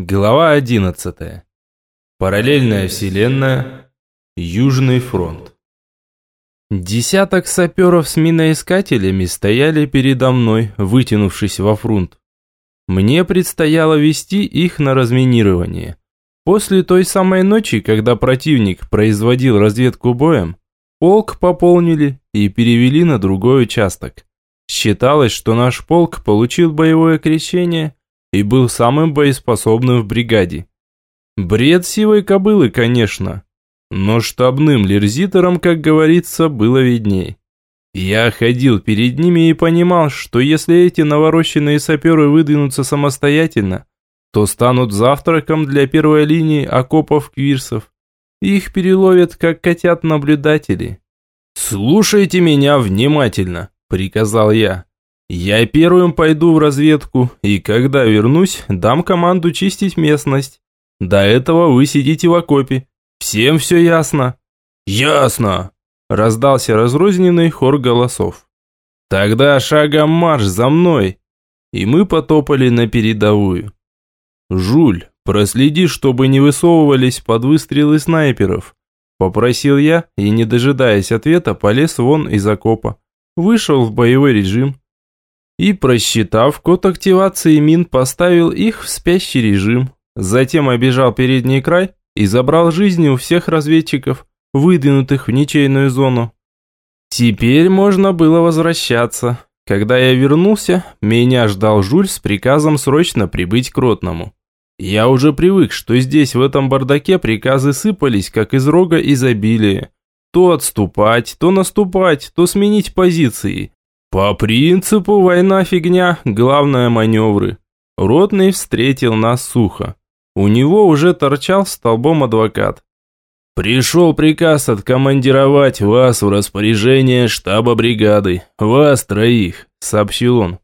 Глава 11. Параллельная вселенная. Южный фронт. Десяток саперов с миноискателями стояли передо мной, вытянувшись во фронт. Мне предстояло вести их на разминирование. После той самой ночи, когда противник производил разведку боем, полк пополнили и перевели на другой участок. Считалось, что наш полк получил боевое крещение – и был самым боеспособным в бригаде. Бред сивой кобылы, конечно, но штабным лерзитором, как говорится, было видней. Я ходил перед ними и понимал, что если эти наворощенные саперы выдвинутся самостоятельно, то станут завтраком для первой линии окопов квирсов. Их переловят, как котят наблюдатели. «Слушайте меня внимательно», – приказал я. Я первым пойду в разведку, и когда вернусь, дам команду чистить местность. До этого вы сидите в окопе. Всем все ясно?» «Ясно!» – раздался разрозненный хор голосов. «Тогда шагом марш за мной!» И мы потопали на передовую. «Жуль, проследи, чтобы не высовывались под выстрелы снайперов», – попросил я и, не дожидаясь ответа, полез вон из окопа. Вышел в боевой режим и, просчитав код активации мин, поставил их в спящий режим. Затем обежал передний край и забрал жизни у всех разведчиков, выдвинутых в ничейную зону. Теперь можно было возвращаться. Когда я вернулся, меня ждал Жуль с приказом срочно прибыть к Ротному. Я уже привык, что здесь, в этом бардаке, приказы сыпались, как из рога изобилия. То отступать, то наступать, то сменить позиции. По принципу война фигня, главное маневры. Ротный встретил нас сухо. У него уже торчал столбом адвокат. «Пришел приказ откомандировать вас в распоряжение штаба бригады, вас троих», – сообщил он.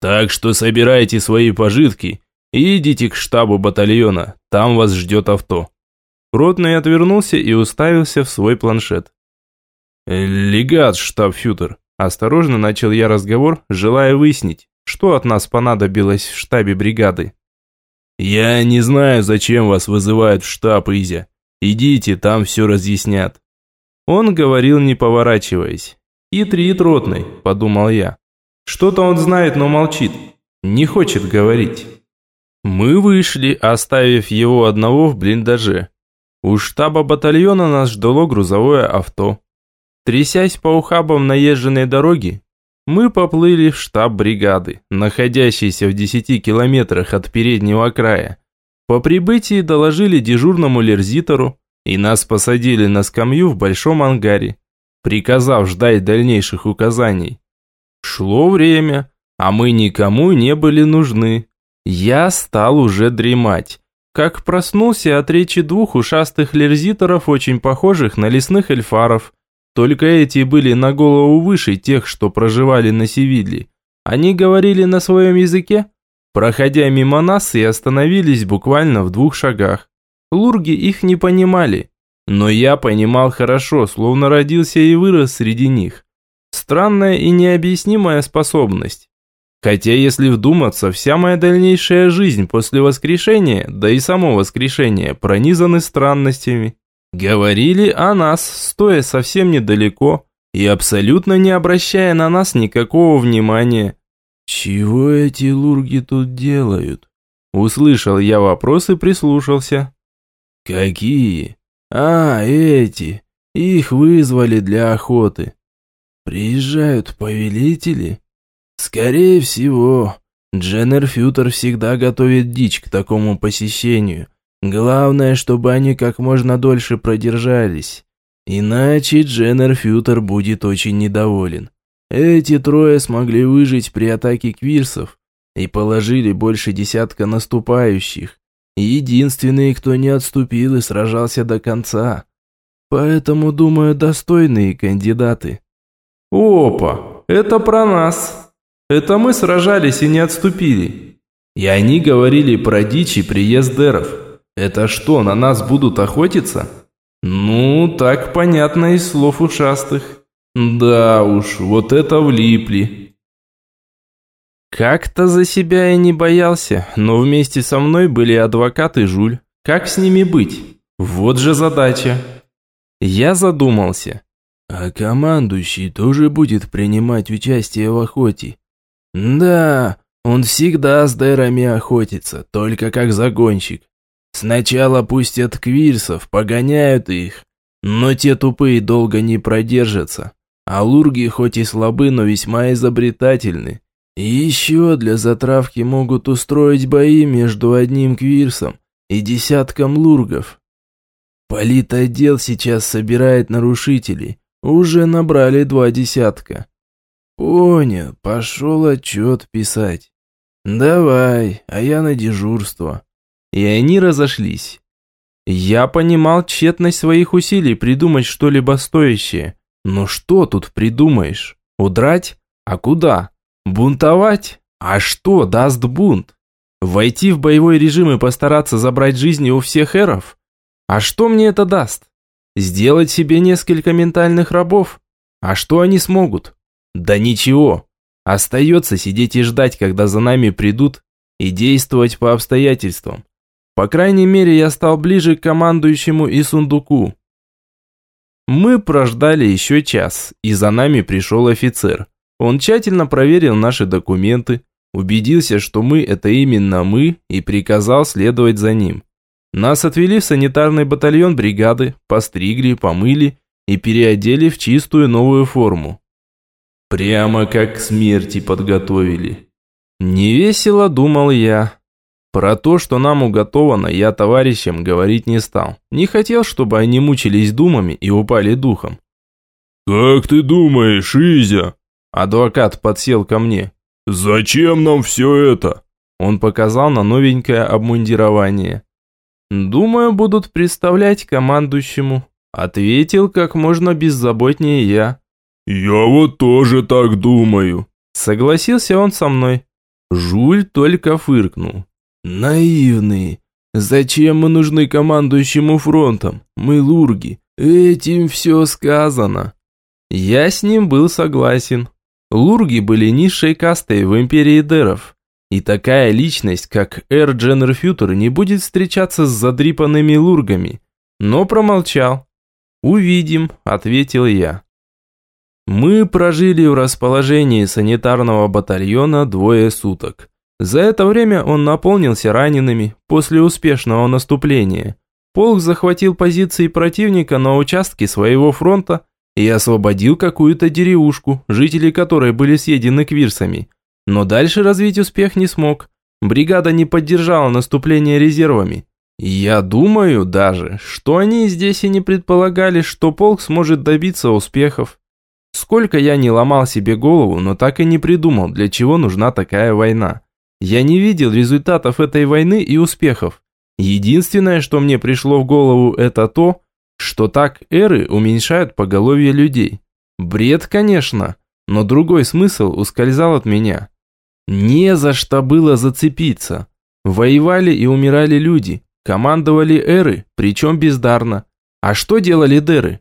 «Так что собирайте свои пожитки и идите к штабу батальона, там вас ждет авто». Ротный отвернулся и уставился в свой планшет. «Легат, штаб-фютер», Осторожно начал я разговор, желая выяснить, что от нас понадобилось в штабе бригады. «Я не знаю, зачем вас вызывают в штаб, Изя. Идите, там все разъяснят». Он говорил, не поворачиваясь. «Хитрит ротный», – подумал я. «Что-то он знает, но молчит. Не хочет говорить». Мы вышли, оставив его одного в блиндаже. У штаба батальона нас ждало грузовое авто. Трясясь по ухабам наезженной дороги, мы поплыли в штаб бригады, находящийся в 10 километрах от переднего края. По прибытии доложили дежурному лерзитору, и нас посадили на скамью в большом ангаре, приказав ждать дальнейших указаний. Шло время, а мы никому не были нужны. Я стал уже дремать, как проснулся от речи двух ушастых лерзиторов, очень похожих на лесных эльфаров – только эти были на голову выше тех, что проживали на Севилле. Они говорили на своем языке, проходя мимо нас и остановились буквально в двух шагах. Лурги их не понимали, но я понимал хорошо, словно родился и вырос среди них. Странная и необъяснимая способность. Хотя, если вдуматься, вся моя дальнейшая жизнь после воскрешения, да и само воскрешение, пронизаны странностями. Говорили о нас, стоя совсем недалеко и абсолютно не обращая на нас никакого внимания. «Чего эти лурги тут делают?» Услышал я вопрос и прислушался. «Какие? А, эти. Их вызвали для охоты. Приезжают повелители?» «Скорее всего. Дженнер Фютер всегда готовит дичь к такому посещению. Главное, чтобы они как можно дольше продержались. Иначе Дженнер Фютер будет очень недоволен. Эти трое смогли выжить при атаке квирсов и положили больше десятка наступающих. Единственный, кто не отступил и сражался до конца. Поэтому, думаю, достойные кандидаты. Опа, это про нас. Это мы сражались и не отступили. И они говорили про дичь и приезд деров. Это что, на нас будут охотиться? Ну, так понятно из слов ушастых. Да уж, вот это влипли. Как-то за себя я не боялся, но вместе со мной были адвокат и Жуль. Как с ними быть? Вот же задача. Я задумался. А командующий тоже будет принимать участие в охоте? Да, он всегда с дэрами охотится, только как загонщик. Сначала пустят квирсов, погоняют их, но те тупые долго не продержатся. А лурги хоть и слабы, но весьма изобретательны. И еще для затравки могут устроить бои между одним квирсом и десятком лургов. Политотдел сейчас собирает нарушителей. Уже набрали два десятка. Понял, пошел отчет писать. Давай, а я на дежурство. И они разошлись. Я понимал тщетность своих усилий придумать что-либо стоящее. Но что тут придумаешь? Удрать? А куда? Бунтовать? А что даст бунт? Войти в боевой режим и постараться забрать жизни у всех эров? А что мне это даст? Сделать себе несколько ментальных рабов? А что они смогут? Да ничего. Остается сидеть и ждать, когда за нами придут, и действовать по обстоятельствам. По крайней мере, я стал ближе к командующему и сундуку. Мы прождали еще час, и за нами пришел офицер. Он тщательно проверил наши документы, убедился, что мы – это именно мы, и приказал следовать за ним. Нас отвели в санитарный батальон бригады, постригли, помыли и переодели в чистую новую форму. Прямо как к смерти подготовили. Невесело думал я, про то, что нам уготовано, я товарищам говорить не стал. Не хотел, чтобы они мучились думами и упали духом. «Как ты думаешь, Изя?» Адвокат подсел ко мне. «Зачем нам все это?» Он показал на новенькое обмундирование. «Думаю, будут представлять командующему», ответил как можно беззаботнее я. «Я вот тоже так думаю», согласился он со мной. Жуль только фыркнул. Наивные. Зачем мы нужны командующему фронтом? Мы лурги. Этим все сказано. Я с ним был согласен. Лурги были низшей кастой в империи Деров. И такая личность, как Эр Дженнер Фьютер, не будет встречаться с задрипанными лургами. Но промолчал. «Увидим», – ответил я. Мы прожили в расположении санитарного батальона двое суток. За это время он наполнился ранеными после успешного наступления. Полк захватил позиции противника на участке своего фронта и освободил какую-то деревушку, жители которой были съедены квирсами. Но дальше развить успех не смог. Бригада не поддержала наступление резервами. Я думаю даже, что они здесь и не предполагали, что полк сможет добиться успехов. Сколько я не ломал себе голову, но так и не придумал, для чего нужна такая война. Я не видел результатов этой войны и успехов. Единственное, что мне пришло в голову, это то, что так эры уменьшают поголовье людей. Бред, конечно, но другой смысл ускользал от меня. Не за что было зацепиться. Воевали и умирали люди, командовали эры, причем бездарно. А что делали деры?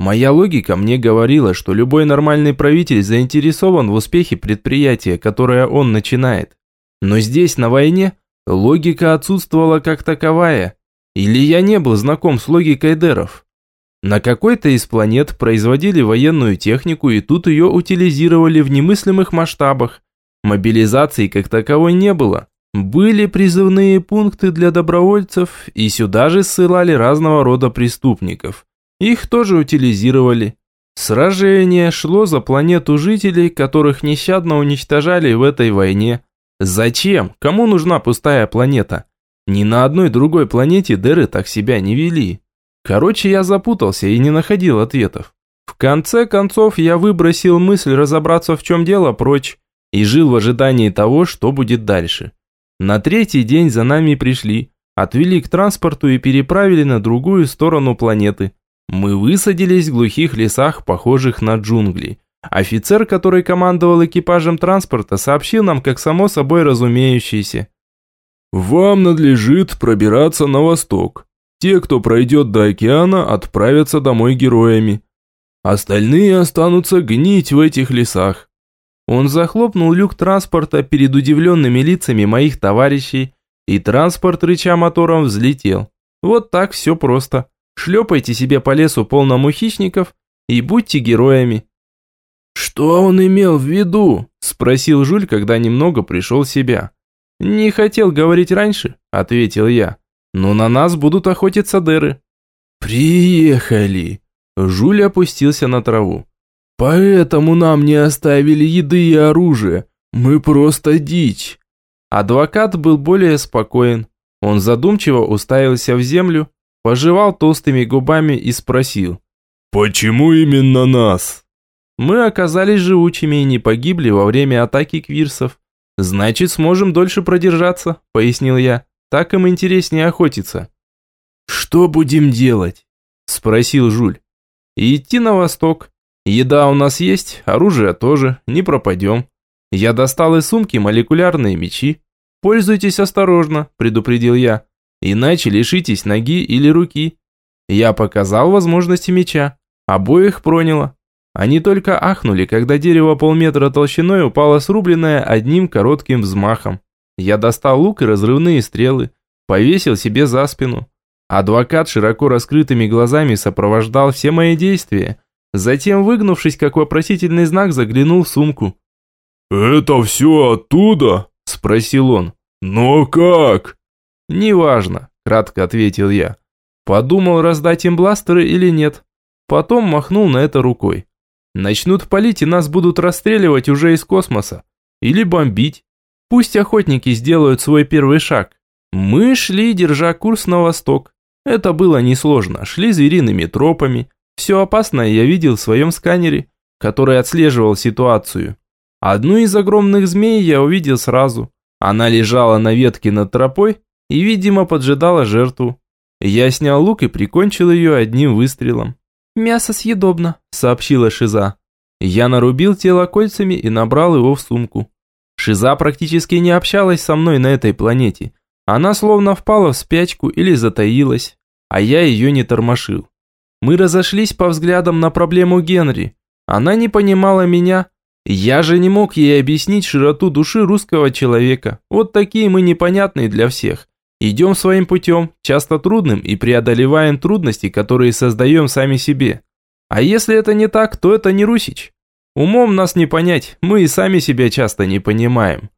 Моя логика мне говорила, что любой нормальный правитель заинтересован в успехе предприятия, которое он начинает. Но здесь, на войне, логика отсутствовала как таковая. Или я не был знаком с логикой деров. На какой-то из планет производили военную технику и тут ее утилизировали в немыслимых масштабах. Мобилизации как таковой не было. Были призывные пункты для добровольцев, и сюда же ссылали разного рода преступников. Их тоже утилизировали. Сражение шло за планету жителей, которых нещадно уничтожали в этой войне. Зачем? Кому нужна пустая планета? Ни на одной другой планете Деры так себя не вели. Короче, я запутался и не находил ответов. В конце концов, я выбросил мысль разобраться в чем дело прочь и жил в ожидании того, что будет дальше. На третий день за нами пришли, отвели к транспорту и переправили на другую сторону планеты. Мы высадились в глухих лесах, похожих на джунгли. Офицер, который командовал экипажем транспорта, сообщил нам, как само собой разумеющееся. «Вам надлежит пробираться на восток. Те, кто пройдет до океана, отправятся домой героями. Остальные останутся гнить в этих лесах». Он захлопнул люк транспорта перед удивленными лицами моих товарищей, и транспорт, рыча мотором, взлетел. Вот так все просто. Шлепайте себе по лесу полному хищников и будьте героями. «Что он имел в виду?» – спросил Жуль, когда немного пришел в себя. «Не хотел говорить раньше», – ответил я. «Но на нас будут охотиться дыры». «Приехали!» Жуль опустился на траву. «Поэтому нам не оставили еды и оружия. Мы просто дичь». Адвокат был более спокоен. Он задумчиво уставился в землю, пожевал толстыми губами и спросил. «Почему именно нас?» «Мы оказались живучими и не погибли во время атаки квирсов. Значит, сможем дольше продержаться», – пояснил я. «Так им интереснее охотиться». «Что будем делать?» – спросил Жуль. «Идти на восток. Еда у нас есть, оружие тоже, не пропадем. Я достал из сумки молекулярные мечи. Пользуйтесь осторожно, предупредил я. Иначе лишитесь ноги или руки. Я показал возможности меча. Обоих проняло. Они только ахнули, когда дерево полметра толщиной упало срубленное одним коротким взмахом. Я достал лук и разрывные стрелы, повесил себе за спину. Адвокат широко раскрытыми глазами сопровождал все мои действия, Затем, выгнувшись как вопросительный знак, заглянул в сумку. «Это все оттуда?» – спросил он. «Но как?» «Неважно», – кратко ответил я. Подумал, раздать им бластеры или нет. Потом махнул на это рукой. Начнут палить и нас будут расстреливать уже из космоса. Или бомбить. Пусть охотники сделают свой первый шаг. Мы шли, держа курс на восток. Это было несложно. Шли звериными тропами, все опасное я видел в своем сканере, который отслеживал ситуацию. Одну из огромных змей я увидел сразу. Она лежала на ветке над тропой и, видимо, поджидала жертву. Я снял лук и прикончил ее одним выстрелом. «Мясо съедобно», – сообщила Шиза. Я нарубил тело кольцами и набрал его в сумку. Шиза практически не общалась со мной на этой планете. Она словно впала в спячку или затаилась, а я ее не тормошил. Мы разошлись по взглядам на проблему Генри. Она не понимала меня. Я же не мог ей объяснить широту души русского человека. Вот такие мы непонятные для всех. Идем своим путем, часто трудным, и преодолеваем трудности, которые создаем сами себе. А если это не так, то это не Русич. Умом нас не понять, мы и сами себя часто не понимаем.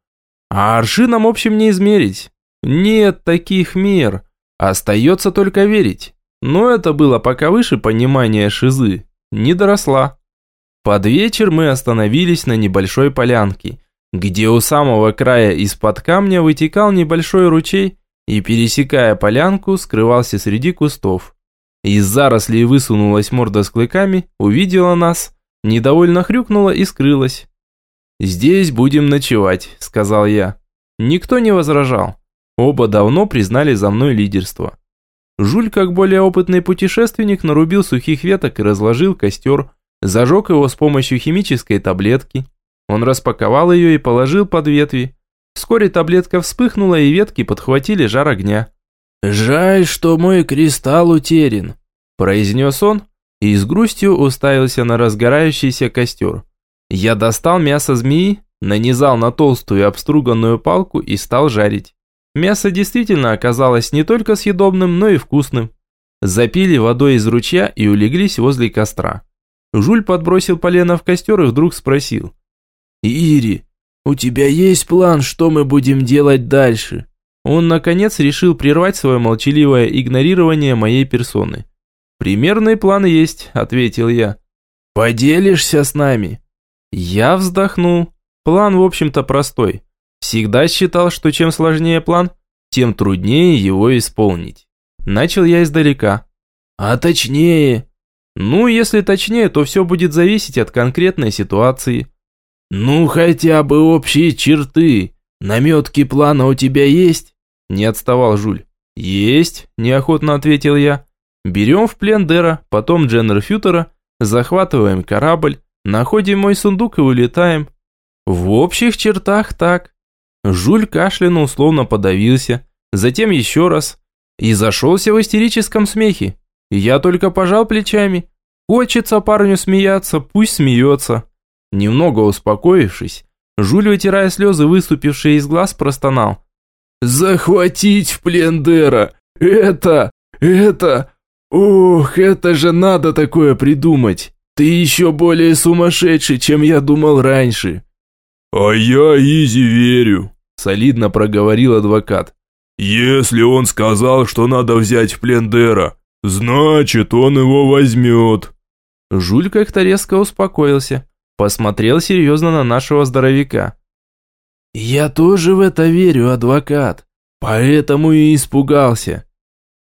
А аршином общим не измерить. Нет таких мер. Остается только верить. Но это было пока выше понимания шизы. Не доросла. Под вечер мы остановились на небольшой полянке, где у самого края из-под камня вытекал небольшой ручей и, пересекая полянку, скрывался среди кустов. Из зарослей высунулась морда с клыками, увидела нас, недовольно хрюкнула и скрылась. «Здесь будем ночевать», – сказал я. Никто не возражал. Оба давно признали за мной лидерство. Жуль, как более опытный путешественник, нарубил сухих веток и разложил костер, зажег его с помощью химической таблетки. Он распаковал ее и положил под ветви. Вскоре таблетка вспыхнула, и ветки подхватили жар огня. «Жаль, что мой кристалл утерян», – произнес он и с грустью уставился на разгорающийся костер. Я достал мясо змеи, нанизал на толстую обструганную палку и стал жарить. Мясо действительно оказалось не только съедобным, но и вкусным. Запили водой из ручья и улеглись возле костра. Жуль подбросил полено в костер и вдруг спросил. «Ири, у тебя есть план, что мы будем делать дальше?» Он, наконец, решил прервать свое молчаливое игнорирование моей персоны. «Примерный план есть», – ответил я. «Поделишься с нами?» Я вздохнул. План, в общем-то, простой. Всегда считал, что чем сложнее план, тем труднее его исполнить. Начал я издалека. А точнее? Ну, если точнее, то все будет зависеть от конкретной ситуации. Ну, хотя бы общие черты. Наметки плана у тебя есть? Не отставал Жуль. Есть, неохотно ответил я. Берем в плен Дера, потом Дженнер Фьютера, захватываем корабль, находим мой сундук и улетаем. В общих чертах так. Жуль кашлянул, словно подавился, затем еще раз и зашелся в истерическом смехе. Я только пожал плечами. Хочется парню смеяться, пусть смеется. Немного успокоившись, Жуль, вытирая слезы, выступившие из глаз, простонал. «Захватить в плен Дера! Это... это... Ох, это же надо такое придумать! Ты еще более сумасшедший, чем я думал раньше!» «А я Изи верю», – солидно проговорил адвокат. «Если он сказал, что надо взять в плен Дера, значит, он его возьмет». Жуль как-то резко успокоился, посмотрел серьезно на нашего здоровяка. «Я тоже в это верю, адвокат, поэтому и испугался».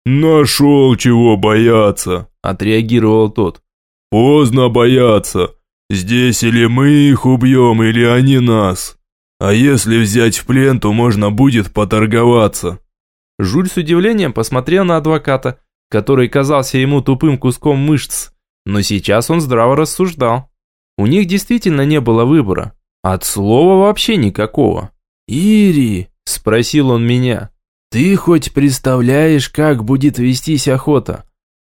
«Нашел чего бояться», – отреагировал тот. «Поздно бояться. Здесь или мы их убьем, или они нас. А если взять в плен, то можно будет поторговаться». Жуль с удивлением посмотрел на адвоката, который казался ему тупым куском мышц, но сейчас он здраво рассуждал. У них действительно не было выбора. От слова вообще никакого. «Ири», – спросил он меня, – «ты хоть представляешь, как будет вестись охота?»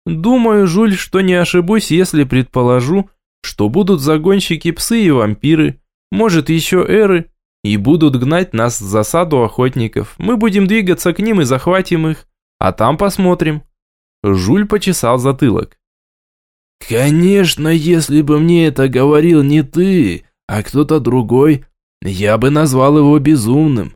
«Думаю, Жуль, что не ошибусь, если предположу, что будут загонщики псы и вампиры, может еще эры, и будут гнать нас в засаду охотников. Мы будем двигаться к ним и захватим их, а там посмотрим». Жуль почесал затылок. «Конечно, если бы мне это говорил не ты, а кто-то другой, я бы назвал его безумным.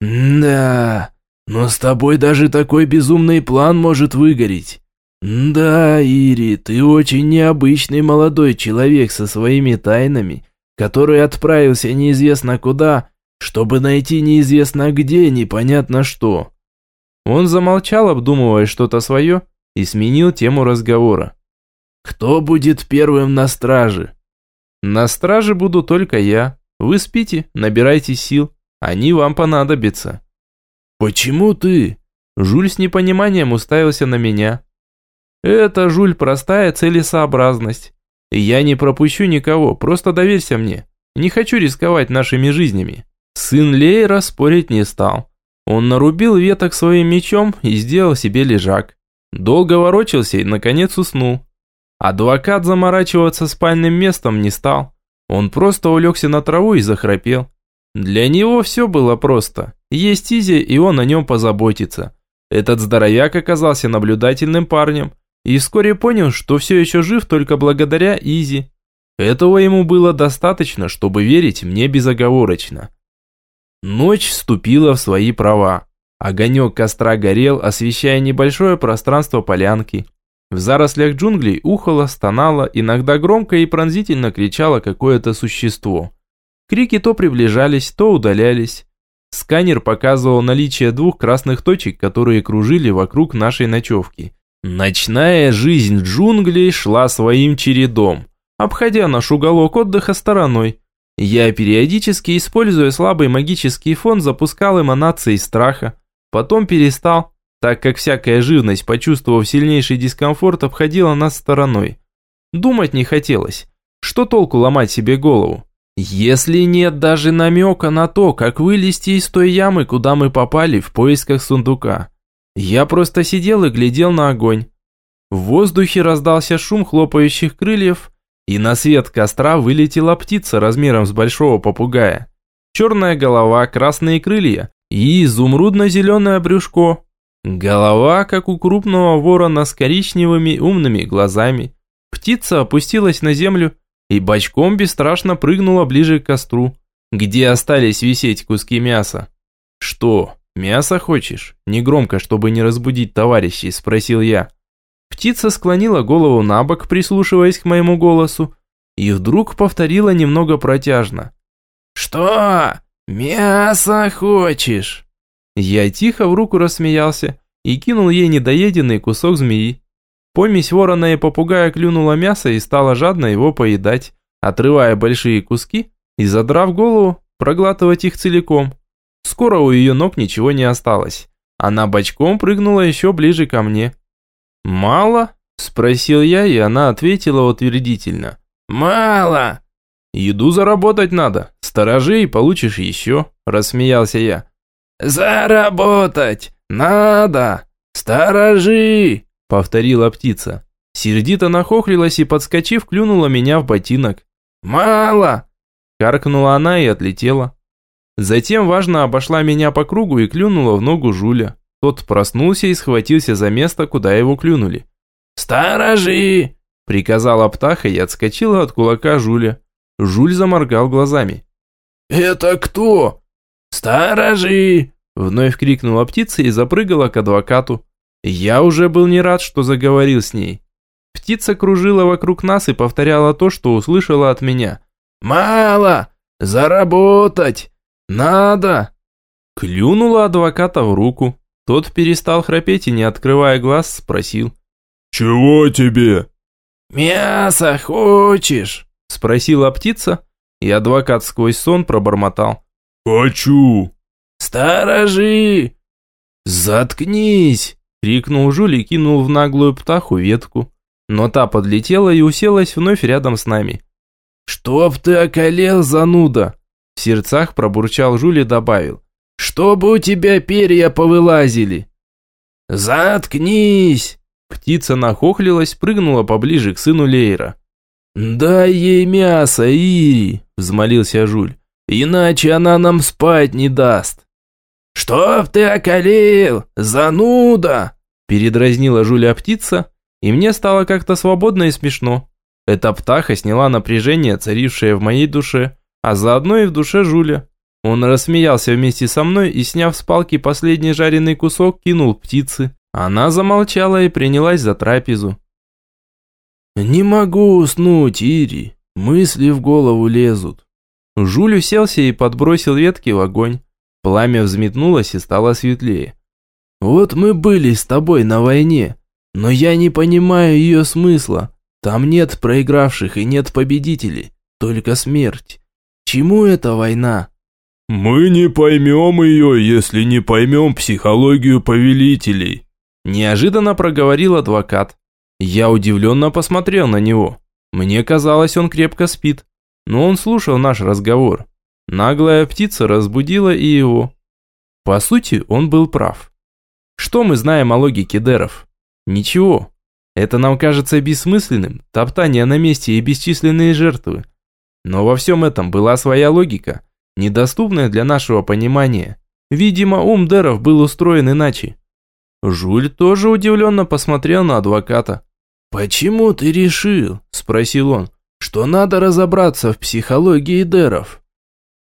Да, но с тобой даже такой безумный план может выгореть. Да, Ири, ты очень необычный молодой человек со своими тайнами, который отправился неизвестно куда, чтобы найти неизвестно где непонятно что». Он замолчал, обдумывая что-то свое, и сменил тему разговора. «Кто будет первым на страже?» «На страже буду только я. Вы спите, набирайте сил. Они вам понадобятся». «Почему ты?» Жуль с непониманием уставился на меня. «Это, Жуль, простая целесообразность. Я не пропущу никого, просто доверься мне. Не хочу рисковать нашими жизнями». Сын Лейра спорить не стал. Он нарубил веток своим мечом и сделал себе лежак. Долго ворочался и, наконец, уснул. Адвокат заморачиваться спальным местом не стал. Он просто улегся на траву и захрапел. Для него все было просто. Есть Изи, и он о нем позаботится. Этот здоровяк оказался наблюдательным парнем и вскоре понял, что все еще жив только благодаря Изи. Этого ему было достаточно, чтобы верить мне безоговорочно. Ночь вступила в свои права. Огонек костра горел, освещая небольшое пространство полянки. В зарослях джунглей ухало, стонало, иногда громко и пронзительно кричало какое-то существо. Крики то приближались, то удалялись. Сканер показывал наличие двух красных точек, которые кружили вокруг нашей ночевки. Ночная жизнь джунглей шла своим чередом, обходя наш уголок отдыха стороной. Я периодически, используя слабый магический фон, запускал эманации страха, потом перестал, так как всякая живность, почувствовав сильнейший дискомфорт, обходила нас стороной. Думать не хотелось. Что толку ломать себе голову? Если нет даже намека на то, как вылезти из той ямы, куда мы попали в поисках сундука. Я просто сидел и глядел на огонь. В воздухе раздался шум хлопающих крыльев, и на свет костра вылетела птица размером с большого попугая. Черная голова, красные крылья и изумрудно-зеленое брюшко. Голова, как у крупного ворона с коричневыми умными глазами. Птица опустилась на землю и бочком бесстрашно прыгнула ближе к костру, где остались висеть куски мяса. «Что, мясо хочешь?» Негромко, чтобы не разбудить товарищей, спросил я. Птица склонила голову на бок, прислушиваясь к моему голосу, и вдруг повторила немного протяжно. «Что? Мясо хочешь?» Я тихо в руку рассмеялся и кинул ей недоеденный кусок змеи. Помесь ворона и попугая клюнула мясо и стала жадно его поедать, отрывая большие куски и, задрав голову, проглатывать их целиком. Скоро у ее ног ничего не осталось. Она бочком прыгнула еще ближе ко мне. «Мало?» – спросил я, и она ответила утвердительно. «Мало!» «Еду заработать надо. Сторожи и получишь еще», – рассмеялся я. «Заработать надо! Сторожи!» – повторила птица. Сердито нахохлилась и, подскочив, клюнула меня в ботинок. «Мало!» – каркнула она и отлетела. Затем важно обошла меня по кругу и клюнула в ногу Жуля. Тот проснулся и схватился за место, куда его клюнули. «Сторожи!» – приказала птаха и отскочила от кулака Жуля. Жуль заморгал глазами. «Это кто?» «Сторожи!» – вновь крикнула птица и запрыгала к адвокату. Я уже был не рад, что заговорил с ней. Птица кружила вокруг нас и повторяла то, что услышала от меня. «Мало! Заработать! Надо!» Клюнула адвоката в руку. Тот перестал храпеть и, не открывая глаз, спросил. «Чего тебе?» «Мясо хочешь?» Спросила птица, и адвокат сквозь сон пробормотал. «Хочу!» «Сторожи!» «Заткнись!» Крикнул Жуль и кинул в наглую птаху ветку. Но та подлетела и уселась вновь рядом с нами. «Чтоб ты околел, зануда!» В сердцах пробурчал Жуль и добавил. «Чтобы у тебя перья повылазили!» «Заткнись!» Птица нахохлилась, прыгнула поближе к сыну Лейра. «Дай ей мясо, Ири!» – взмолился Жуль. «Иначе она нам спать не даст!» «Чтоб ты околел, зануда!» Передразнила Жуля птица, и мне стало как-то свободно и смешно. Эта птаха сняла напряжение, царившее в моей душе, а заодно и в душе Жуля. Он рассмеялся вместе со мной и, сняв с палки последний жареный кусок, кинул птицы. Она замолчала и принялась за трапезу. «Не могу уснуть, Ири. Мысли в голову лезут». Жуль уселся и подбросил ветки в огонь. Пламя взметнулось и стало светлее. «Вот мы были с тобой на войне, но я не понимаю ее смысла. Там нет проигравших и нет победителей, только смерть. Чему эта война?» «Мы не поймем ее, если не поймем психологию повелителей», неожиданно проговорил адвокат. Я удивленно посмотрел на него. Мне казалось, он крепко спит, но он слушал наш разговор. Наглая птица разбудила и его. По сути, он был прав. Что мы знаем о логике деров? Ничего. Это нам кажется бессмысленным, топтание на месте и бесчисленные жертвы. Но во всем этом была своя логика, недоступная для нашего понимания. Видимо, ум деров был устроен иначе. Жуль тоже удивленно посмотрел на адвоката. «Почему ты решил?» – спросил он, – «что надо разобраться в психологии деров?»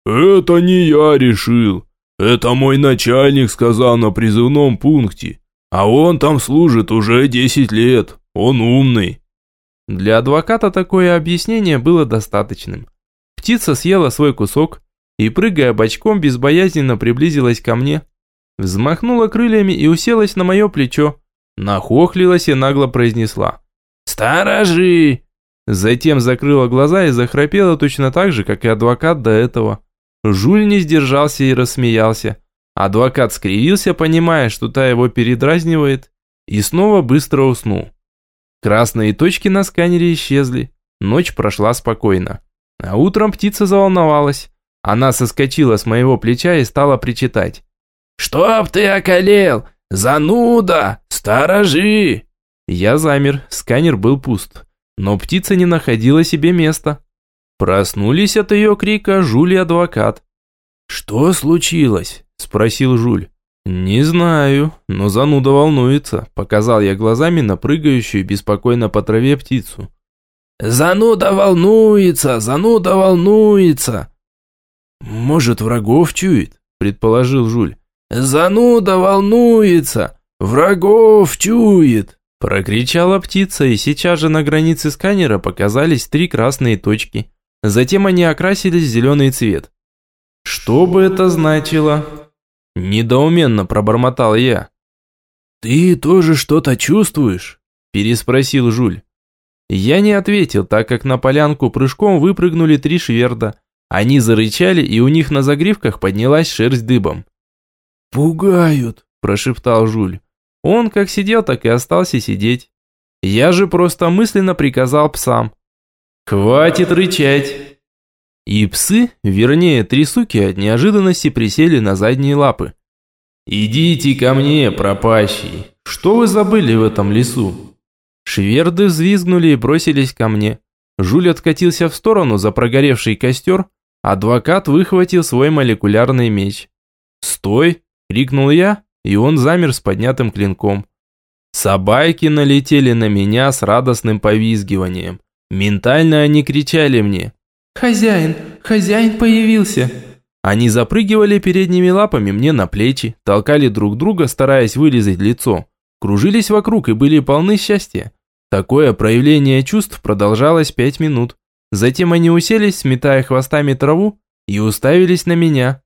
«Это не я решил. Это мой начальник сказал на призывном пункте. А он там служит уже 10 лет. Он умный». Для адвоката такое объяснение было достаточным. Птица съела свой кусок и, прыгая бочком, безбоязненно приблизилась ко мне. Взмахнула крыльями и уселась на мое плечо. Нахохлилась и нагло произнесла. «Сторожи!» Затем закрыла глаза и захрапела точно так же, как и адвокат до этого. Жуль не сдержался и рассмеялся. Адвокат скривился, понимая, что та его передразнивает, и снова быстро уснул. Красные точки на сканере исчезли. Ночь прошла спокойно. А утром птица заволновалась. Она соскочила с моего плеча и стала причитать. «Чтоб ты околел! Зануда! Сторожи!» Я замер, сканер был пуст. Но птица не находила себе места. Проснулись от ее крика Жуль и адвокат. «Что случилось?» – спросил Жуль. «Не знаю, но зануда волнуется», – показал я глазами на прыгающую беспокойно по траве птицу. «Зануда волнуется, зануда волнуется!» «Может, врагов чует?» – предположил Жуль. «Зануда волнуется, врагов чует!» Прокричала птица, и сейчас же на границе сканера показались три красные точки. Затем они окрасились в зеленый цвет. Что бы это значило? Недоуменно пробормотал я. «Ты тоже что-то чувствуешь?» Переспросил Жуль. Я не ответил, так как на полянку прыжком выпрыгнули три шверда. Они зарычали, и у них на загривках поднялась шерсть дыбом. «Пугают», – прошептал Жуль. Он как сидел, так и остался сидеть. Я же просто мысленно приказал псам. «Хватит рычать!» И псы, вернее три суки, от неожиданности присели на задние лапы. «Идите ко мне, пропащий! Что вы забыли в этом лесу?» Шверды взвизгнули и бросились ко мне. Жуль откатился в сторону за прогоревший костер, адвокат выхватил свой молекулярный меч. «Стой!» – крикнул я, и он замер с поднятым клинком. Собаки налетели на меня с радостным повизгиванием. Ментально они кричали мне «Хозяин! Хозяин появился!» Они запрыгивали передними лапами мне на плечи, толкали друг друга, стараясь вылезать лицо, кружились вокруг и были полны счастья. Такое проявление чувств продолжалось пять минут. Затем они уселись, сметая хвостами траву, и уставились на меня.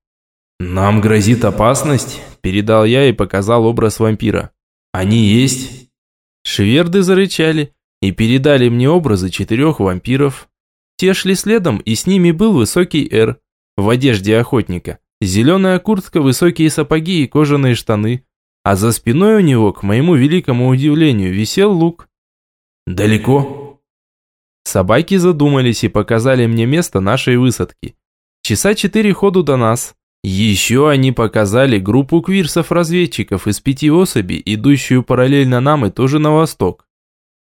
«Нам грозит опасность», – передал я и показал образ вампира. «Они есть?» Шверды зарычали и передали мне образы четырех вампиров. Те шли следом, и с ними был высокий Эр, в одежде охотника, зеленая куртка, высокие сапоги и кожаные штаны, а за спиной у него, к моему великому удивлению, висел лук. «Далеко?» Собаки задумались и показали мне место нашей высадки. Часа четыре ходу до нас. Еще они показали группу квирсов-разведчиков из пяти особей, идущую параллельно нам и тоже на восток.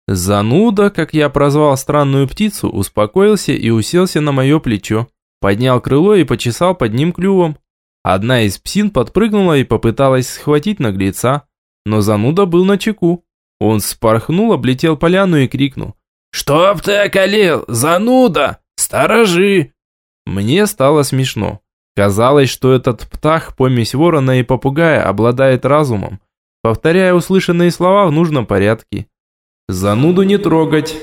Зануда, как я прозвал странную птицу, успокоился и уселся на мое плечо. Поднял крыло и почесал под ним клювом. Одна из псин подпрыгнула и попыталась схватить наглеца, но зануда был на чеку. Он спорхнул, облетел поляну и крикнул. «Чтоб ты околел, зануда! Сторожи!» Мне стало смешно. Казалось, что этот птах, помесь ворона и попугая, обладает разумом, повторяя услышанные слова в нужном порядке. «Зануду не трогать!»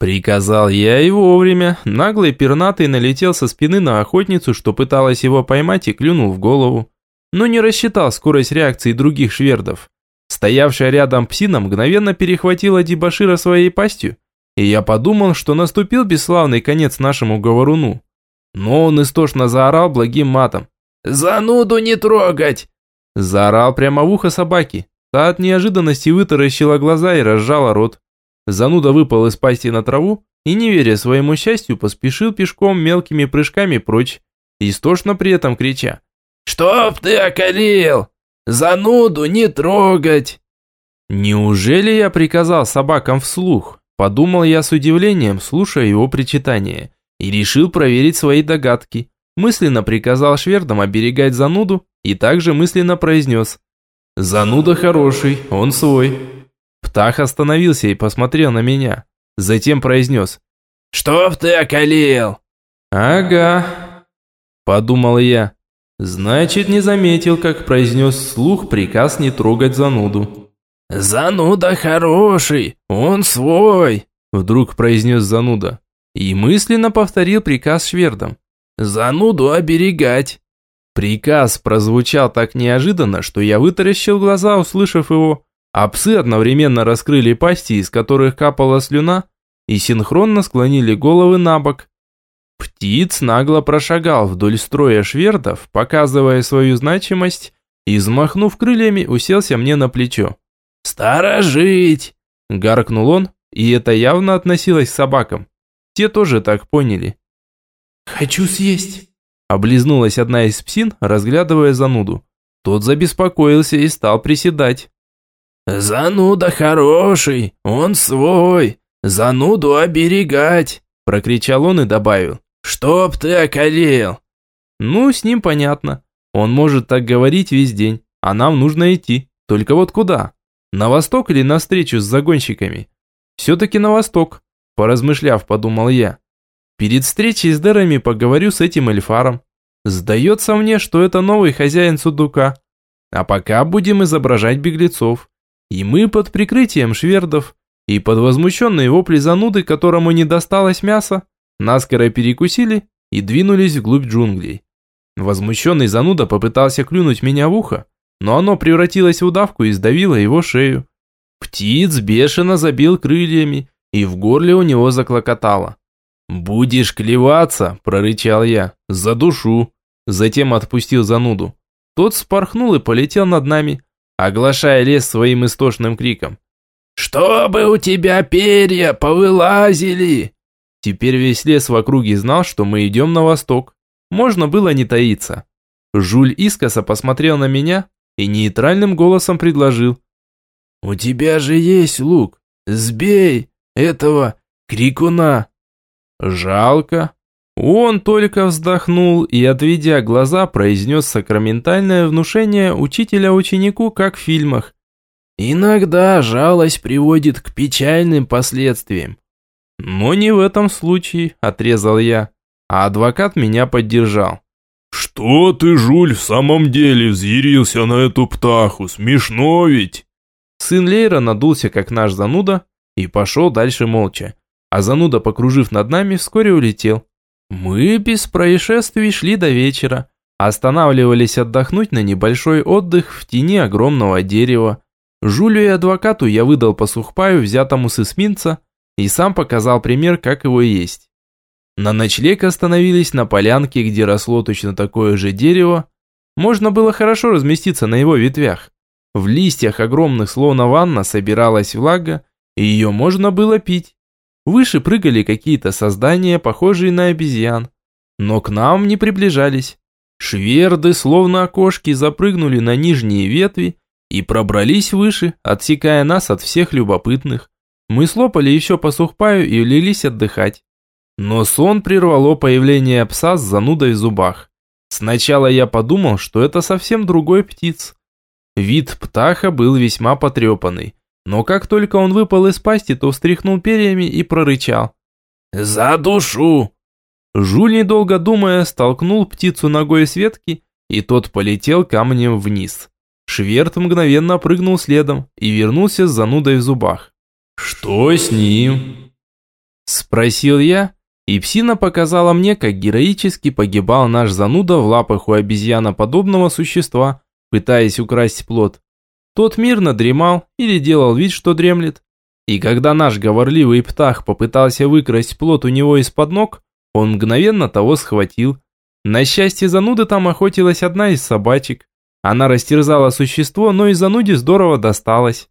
Приказал я и вовремя. Наглый пернатый налетел со спины на охотницу, что пыталась его поймать и клюнул в голову. Но не рассчитал скорость реакции других швердов. Стоявшая рядом псина мгновенно перехватила дебашира своей пастью, и я подумал, что наступил бесславный конец нашему говоруну. Но он истошно заорал благим матом. «Зануду не трогать!» Заорал прямо в ухо собаки. Та от неожиданности вытаращила глаза и разжала рот. Зануда выпал из пасти на траву и, не веря своему счастью, поспешил пешком мелкими прыжками прочь, истошно при этом крича. «Чтоб ты околел! Зануду не трогать!» Неужели я приказал собакам вслух? Подумал я с удивлением, слушая его причитание, и решил проверить свои догадки. Мысленно приказал швердам оберегать зануду и также мысленно произнес «Зануда хороший, он свой». Птах остановился и посмотрел на меня. Затем произнес. «Чтоб ты околел!» «Ага», – подумал я. Значит, не заметил, как произнес слух приказ не трогать зануду. «Зануда хороший, он свой», – вдруг произнес зануда. И мысленно повторил приказ швердам. «Зануду оберегать». Приказ прозвучал так неожиданно, что я вытаращил глаза, услышав его, а псы одновременно раскрыли пасти, из которых капала слюна, и синхронно склонили головы на бок. Птиц нагло прошагал вдоль строя швертов, показывая свою значимость, и, взмахнув крыльями, уселся мне на плечо. «Сторожить!» – гаркнул он, и это явно относилось к собакам. Те тоже так поняли. «Хочу съесть!» – облизнулась одна из псин, разглядывая зануду. Тот забеспокоился и стал приседать. «Зануда хороший, он свой, зануду оберегать!» Прокричал он и добавил. «Чтоб ты околел!» Ну, с ним понятно. Он может так говорить весь день, а нам нужно идти. Только вот куда? На восток или на встречу с загонщиками? Все-таки на восток, поразмышляв, подумал я. Перед встречей с Дерами поговорю с этим эльфаром. Сдается мне, что это новый хозяин сундука. А пока будем изображать беглецов. И мы под прикрытием швердов и под возмущенные вопли зануды, которому не досталось мяса, наскоро перекусили и двинулись вглубь джунглей. Возмущенный зануда попытался клюнуть меня в ухо, но оно превратилось в удавку и сдавило его шею. Птиц бешено забил крыльями, и в горле у него заклокотало. «Будешь клеваться!» – прорычал я. «За душу!» Затем отпустил зануду. Тот спорхнул и полетел над нами, оглашая лес своим истошным криком. «Чтобы у тебя перья повылазили!» Теперь весь лес в округе знал, что мы идем на восток. Можно было не таиться. Жуль искоса посмотрел на меня и нейтральным голосом предложил. «У тебя же есть лук. Сбей этого крикуна!» Жалко. Он только вздохнул и, отведя глаза, произнес сакраментальное внушение учителя ученику, как в фильмах. «Иногда жалость приводит к печальным последствиям». «Но не в этом случае», – отрезал я, а адвокат меня поддержал. «Что ты, Жуль, в самом деле взъярился на эту птаху? Смешно ведь!» Сын Лейра надулся, как наш зануда, и пошел дальше молча. А зануда, покружив над нами, вскоре улетел. Мы без происшествий шли до вечера. Останавливались отдохнуть на небольшой отдых в тени огромного дерева. Жулю и адвокату я выдал по сухпаю, взятому с эсминца, и сам показал пример, как его есть. На ночлег остановились на полянке, где росло точно такое же дерево. Можно было хорошо разместиться на его ветвях. В листьях огромных, словно ванна, собиралась влага, ее можно было пить. Выше прыгали какие-то создания, похожие на обезьян. Но к нам не приближались. Шверды, словно окошки, запрыгнули на нижние ветви и пробрались выше, отсекая нас от всех любопытных. Мы слопали еще по сухпаю и улились отдыхать. Но сон прервало появление пса с занудой в зубах. Сначала я подумал, что это совсем другой птиц. Вид птаха был весьма потрепанный. Но как только он выпал из пасти, то встряхнул перьями и прорычал. «За душу!» Жуль, недолго думая, столкнул птицу ногой с ветки, и тот полетел камнем вниз. Шверт мгновенно прыгнул следом и вернулся с занудой в зубах. «Что с ним?» Спросил я, и псина показала мне, как героически погибал наш зануда в лапах у обезьяноподобного существа, пытаясь украсть плод. Тот мирно дремал или делал вид, что дремлет. И когда наш говорливый птах попытался выкрасть плод у него из-под ног, он мгновенно того схватил. На счастье зануды там охотилась одна из собачек. Она растерзала существо, но и зануде здорово досталось.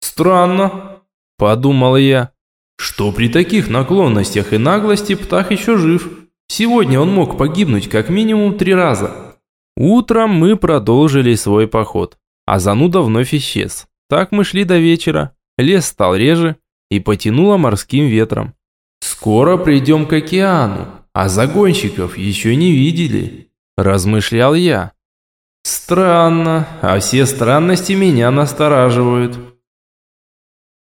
«Странно», – подумал я, – «что при таких наклонностях и наглости птах еще жив. Сегодня он мог погибнуть как минимум три раза». Утром мы продолжили свой поход а зануда вновь исчез. Так мы шли до вечера, лес стал реже и потянуло морским ветром. «Скоро придем к океану, а загонщиков еще не видели», – размышлял я. «Странно, а все странности меня настораживают».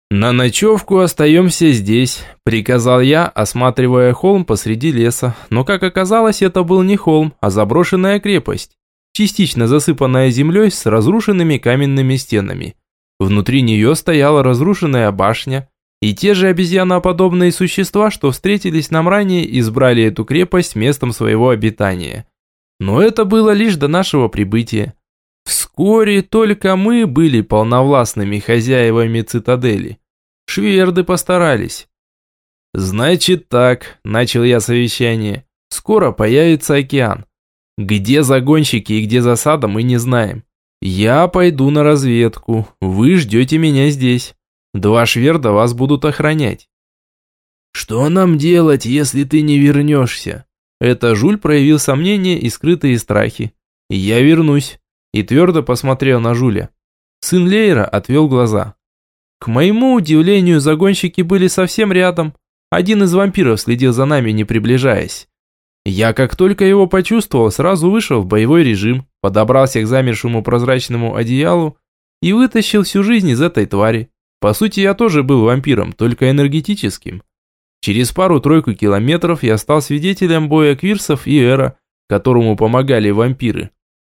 «На ночевку остаемся здесь», – приказал я, осматривая холм посреди леса. Но, как оказалось, это был не холм, а заброшенная крепость частично засыпанная землей с разрушенными каменными стенами. Внутри нее стояла разрушенная башня, и те же обезьяноподобные существа, что встретились нам ранее, избрали эту крепость местом своего обитания. Но это было лишь до нашего прибытия. Вскоре только мы были полновластными хозяевами цитадели. Шверды постарались. «Значит так», – начал я совещание, – «скоро появится океан. Где загонщики и где засада, мы не знаем. Я пойду на разведку. Вы ждете меня здесь. Два шверда вас будут охранять. Что нам делать, если ты не вернешься? Это Жуль проявил сомнения и скрытые страхи. Я вернусь. И твердо посмотрел на Жуля. Сын Лейра отвел глаза. К моему удивлению, загонщики были совсем рядом. Один из вампиров следил за нами, не приближаясь. Я как только его почувствовал, сразу вышел в боевой режим, подобрался к замершему прозрачному одеялу и вытащил всю жизнь из этой твари. По сути, я тоже был вампиром, только энергетическим. Через пару-тройку километров я стал свидетелем боя Квирсов и Эра, которому помогали вампиры.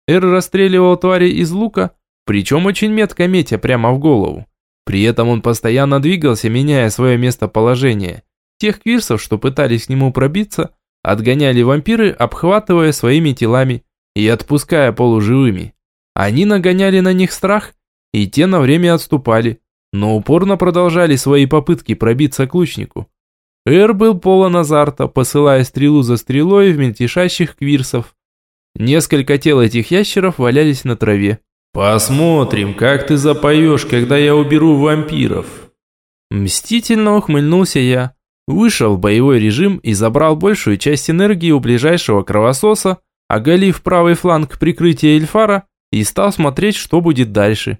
Эр расстреливал твари из лука, причем очень метко метя прямо в голову. При этом он постоянно двигался, меняя свое местоположение. Тех квирсов, что пытались к нему пробиться, Отгоняли вампиры, обхватывая своими телами и отпуская полуживыми. Они нагоняли на них страх, и те на время отступали, но упорно продолжали свои попытки пробиться к лучнику. Эр был полон азарта, посылая стрелу за стрелой в мельтешащих квирсов. Несколько тел этих ящеров валялись на траве. «Посмотрим, как ты запоешь, когда я уберу вампиров!» Мстительно ухмыльнулся я, Вышел в боевой режим и забрал большую часть энергии у ближайшего кровососа, оголив правый фланг прикрытия Эльфара и стал смотреть, что будет дальше.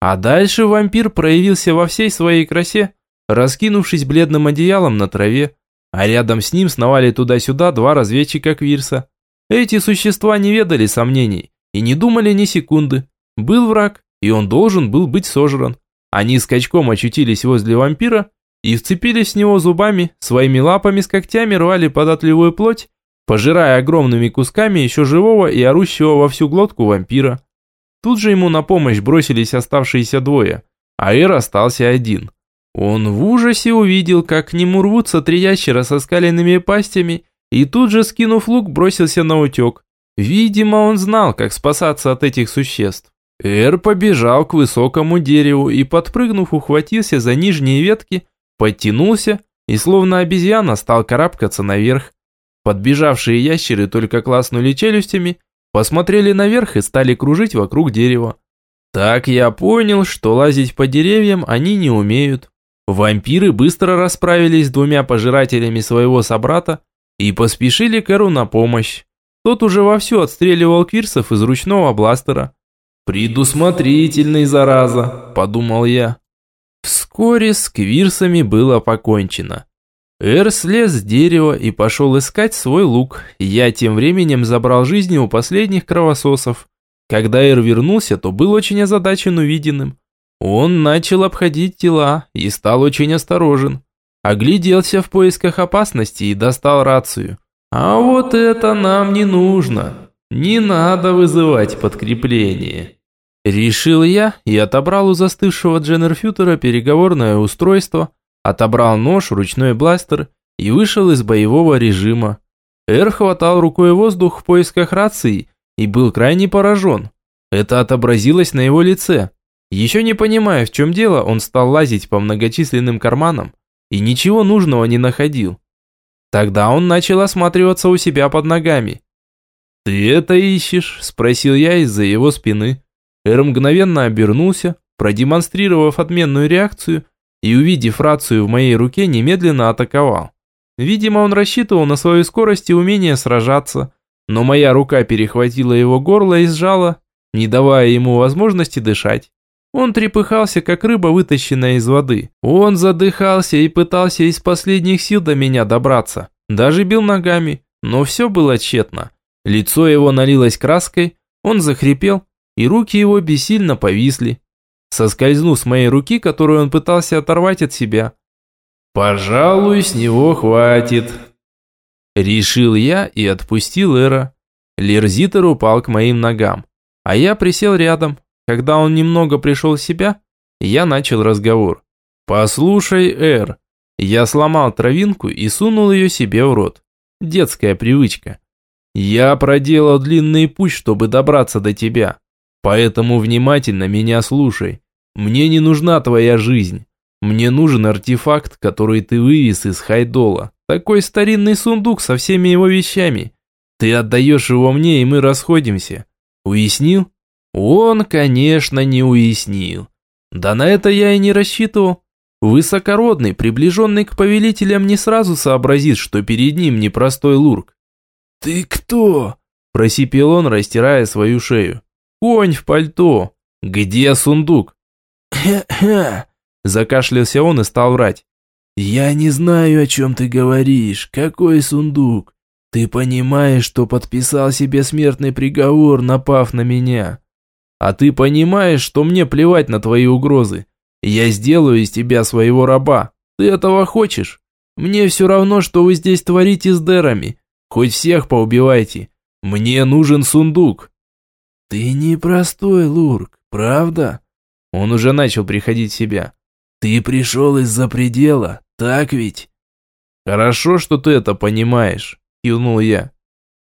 А дальше вампир проявился во всей своей красе, раскинувшись бледным одеялом на траве. а рядом с ним сновали туда-сюда два разведчика Квирса. Эти существа не ведали сомнений и не думали ни секунды. Был враг, и он должен был быть сожран. Они скачком очутились возле вампира и вцепились в него зубами, своими лапами с когтями рвали податливую плоть, пожирая огромными кусками еще живого и орущего во всю глотку вампира. Тут же ему на помощь бросились оставшиеся двое, а Эр остался один. Он в ужасе увидел, как к нему рвутся три ящера со скаленными пастями, и тут же, скинув лук, бросился на утек. Видимо, он знал, как спасаться от этих существ. Эр побежал к высокому дереву и, подпрыгнув, ухватился за нижние ветки, подтянулся и, словно обезьяна, стал карабкаться наверх. Подбежавшие ящеры только класнули челюстями, посмотрели наверх и стали кружить вокруг дерева. Так я понял, что лазить по деревьям они не умеют. Вампиры быстро расправились с двумя пожирателями своего собрата и поспешили к Эру на помощь. Тот уже вовсю отстреливал кирсов из ручного бластера. «Предусмотрительный, зараза», – подумал я. Вскоре с квирсами было покончено. Эр слез с дерева и пошел искать свой лук. Я тем временем забрал жизни у последних кровососов. Когда Эр вернулся, то был очень озадачен увиденным. Он начал обходить тела и стал очень осторожен. Огляделся в поисках опасности и достал рацию. А вот это нам не нужно. Не надо вызывать подкрепление. Решил я и отобрал у застывшего Дженнерфютера переговорное устройство, отобрал нож, ручной бластер и вышел из боевого режима. Эр хватал рукой воздух в поисках рации и был крайне поражен. Это отобразилось на его лице. Еще не понимая, в чем дело, он стал лазить по многочисленным карманам и ничего нужного не находил. Тогда он начал осматриваться у себя под ногами. «Ты это ищешь?» – спросил я из-за его спины. Эр мгновенно обернулся, продемонстрировав отменную реакцию и, увидев рацию в моей руке, немедленно атаковал. Видимо, он рассчитывал на свою скорость и умение сражаться, но моя рука перехватила его горло и сжала, не давая ему возможности дышать. Он трепыхался, как рыба, вытащенная из воды. Он задыхался и пытался из последних сил до меня добраться. Даже бил ногами, но все было тщетно. Лицо его налилось краской, он захрипел, и руки его бессильно повисли. Соскользнув с моей руки, которую он пытался оторвать от себя. «Пожалуй, с него хватит», – решил я и отпустил Эра. Лерзитер упал к моим ногам, а я присел рядом. Когда он немного пришел в себя, я начал разговор. «Послушай, Эр, я сломал травинку и сунул ее себе в рот. Детская привычка. Я проделал длинный путь, чтобы добраться до тебя. Поэтому внимательно меня слушай. Мне не нужна твоя жизнь. Мне нужен артефакт, который ты вывез из Хайдола. Такой старинный сундук со всеми его вещами. Ты отдаешь его мне, и мы расходимся. Уяснил? Он, конечно, не уяснил. Да на это я и не рассчитывал. Высокородный, приближенный к повелителям, не сразу сообразит, что перед ним непростой лурк. «Ты кто?» – просипел он, растирая свою шею. Конь в пальто. Где сундук? Хе-хе. Закашлялся он и стал врать. Я не знаю, о чем ты говоришь. Какой сундук? Ты понимаешь, что подписал себе смертный приговор, напав на меня. А ты понимаешь, что мне плевать на твои угрозы. Я сделаю из тебя своего раба. Ты этого хочешь? Мне все равно, что вы здесь творите с дерами. Хоть всех поубивайте. Мне нужен сундук. «Ты непростой, Лурк, правда?» Он уже начал приходить в себя. «Ты пришел из-за предела, так ведь?» «Хорошо, что ты это понимаешь», – кивнул я.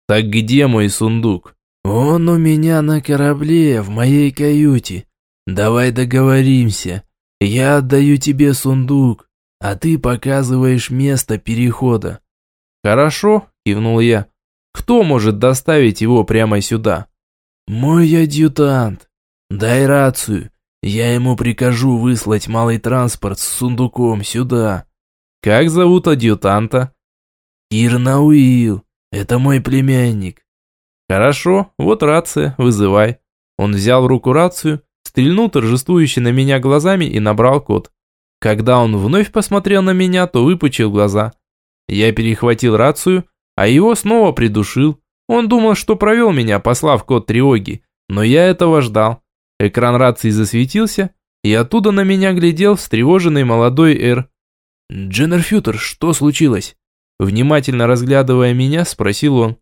«Так где мой сундук?» «Он у меня на корабле, в моей каюте. Давай договоримся. Я отдаю тебе сундук, а ты показываешь место перехода». «Хорошо», – кивнул я. «Кто может доставить его прямо сюда?» «Мой адъютант! Дай рацию, я ему прикажу выслать малый транспорт с сундуком сюда». «Как зовут адъютанта?» «Ирнауил, это мой племянник». «Хорошо, вот рация, вызывай». Он взял в руку рацию, стрельнул торжествующе на меня глазами и набрал код. Когда он вновь посмотрел на меня, то выпучил глаза. Я перехватил рацию, а его снова придушил. Он думал, что провел меня, послав код тревоги, но я этого ждал. Экран рации засветился, и оттуда на меня глядел встревоженный молодой Эр. «Дженнерфютер, что случилось?» Внимательно разглядывая меня, спросил он.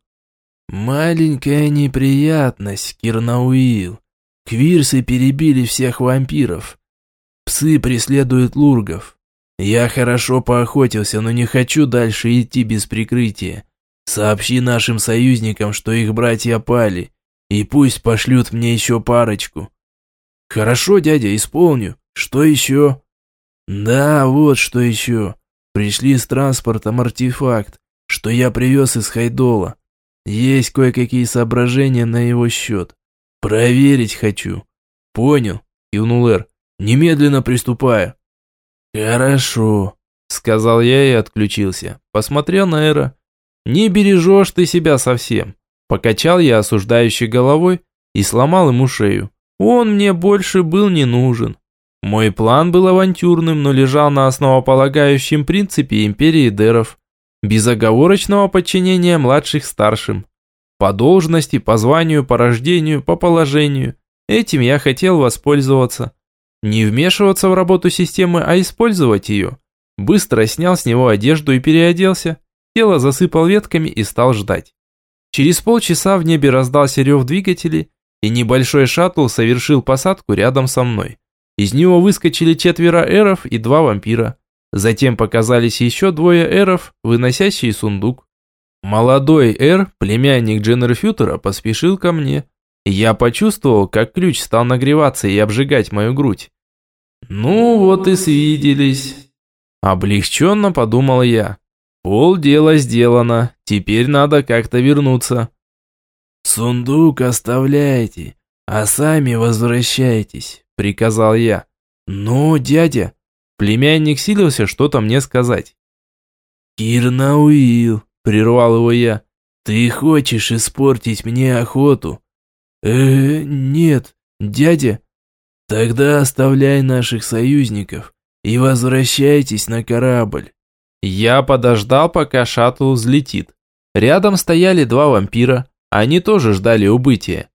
«Маленькая неприятность, Кирнауил. Квирсы перебили всех вампиров. Псы преследуют лургов. Я хорошо поохотился, но не хочу дальше идти без прикрытия. Сообщи нашим союзникам, что их братья пали, и пусть пошлют мне еще парочку. Хорошо, дядя, исполню. Что еще? Да, вот что еще. Пришли с транспортом артефакт, что я привез из Хайдола. Есть кое-какие соображения на его счет. Проверить хочу. Понял, кивнул Эр. Немедленно приступаю. «Хорошо», – сказал я и отключился. Посмотрел на Эра. «Не бережешь ты себя совсем». Покачал я осуждающей головой и сломал ему шею. Он мне больше был не нужен. Мой план был авантюрным, но лежал на основополагающем принципе империи Деров. Безоговорочного подчинения младших старшим. По должности, по званию, по рождению, по положению. Этим я хотел воспользоваться. Не вмешиваться в работу системы, а использовать ее. Быстро снял с него одежду и переоделся. Тело засыпал ветками и стал ждать. Через полчаса в небе раздался рев двигателей, и небольшой шаттл совершил посадку рядом со мной. Из него выскочили четверо эров и два вампира. Затем показались еще двое эров, выносящие сундук. Молодой эр, племянник Дженнерфютера, поспешил ко мне. Я почувствовал, как ключ стал нагреваться и обжигать мою грудь. «Ну вот и свиделись». Облегченно подумал я. Пол дела сделано, теперь надо как-то вернуться. «Сундук оставляйте, а сами возвращайтесь», — приказал я. «Ну, дядя...» Племянник силился что-то мне сказать. «Кирнауил», — прервал его я, — «ты хочешь испортить мне охоту?» «Э, нет, дядя». «Тогда оставляй наших союзников и возвращайтесь на корабль». Я подождал, пока шаттл взлетит. Рядом стояли два вампира, они тоже ждали убытия.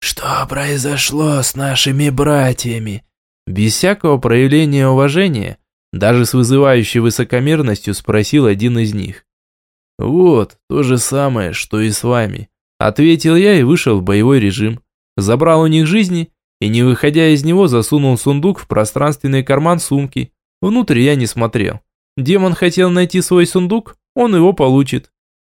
«Что произошло с нашими братьями?» Без всякого проявления уважения, даже с вызывающей высокомерностью спросил один из них. «Вот, то же самое, что и с вами», ответил я и вышел в боевой режим. Забрал у них жизни и, не выходя из него, засунул сундук в пространственный карман сумки. Внутрь я не смотрел. Демон хотел найти свой сундук, он его получит.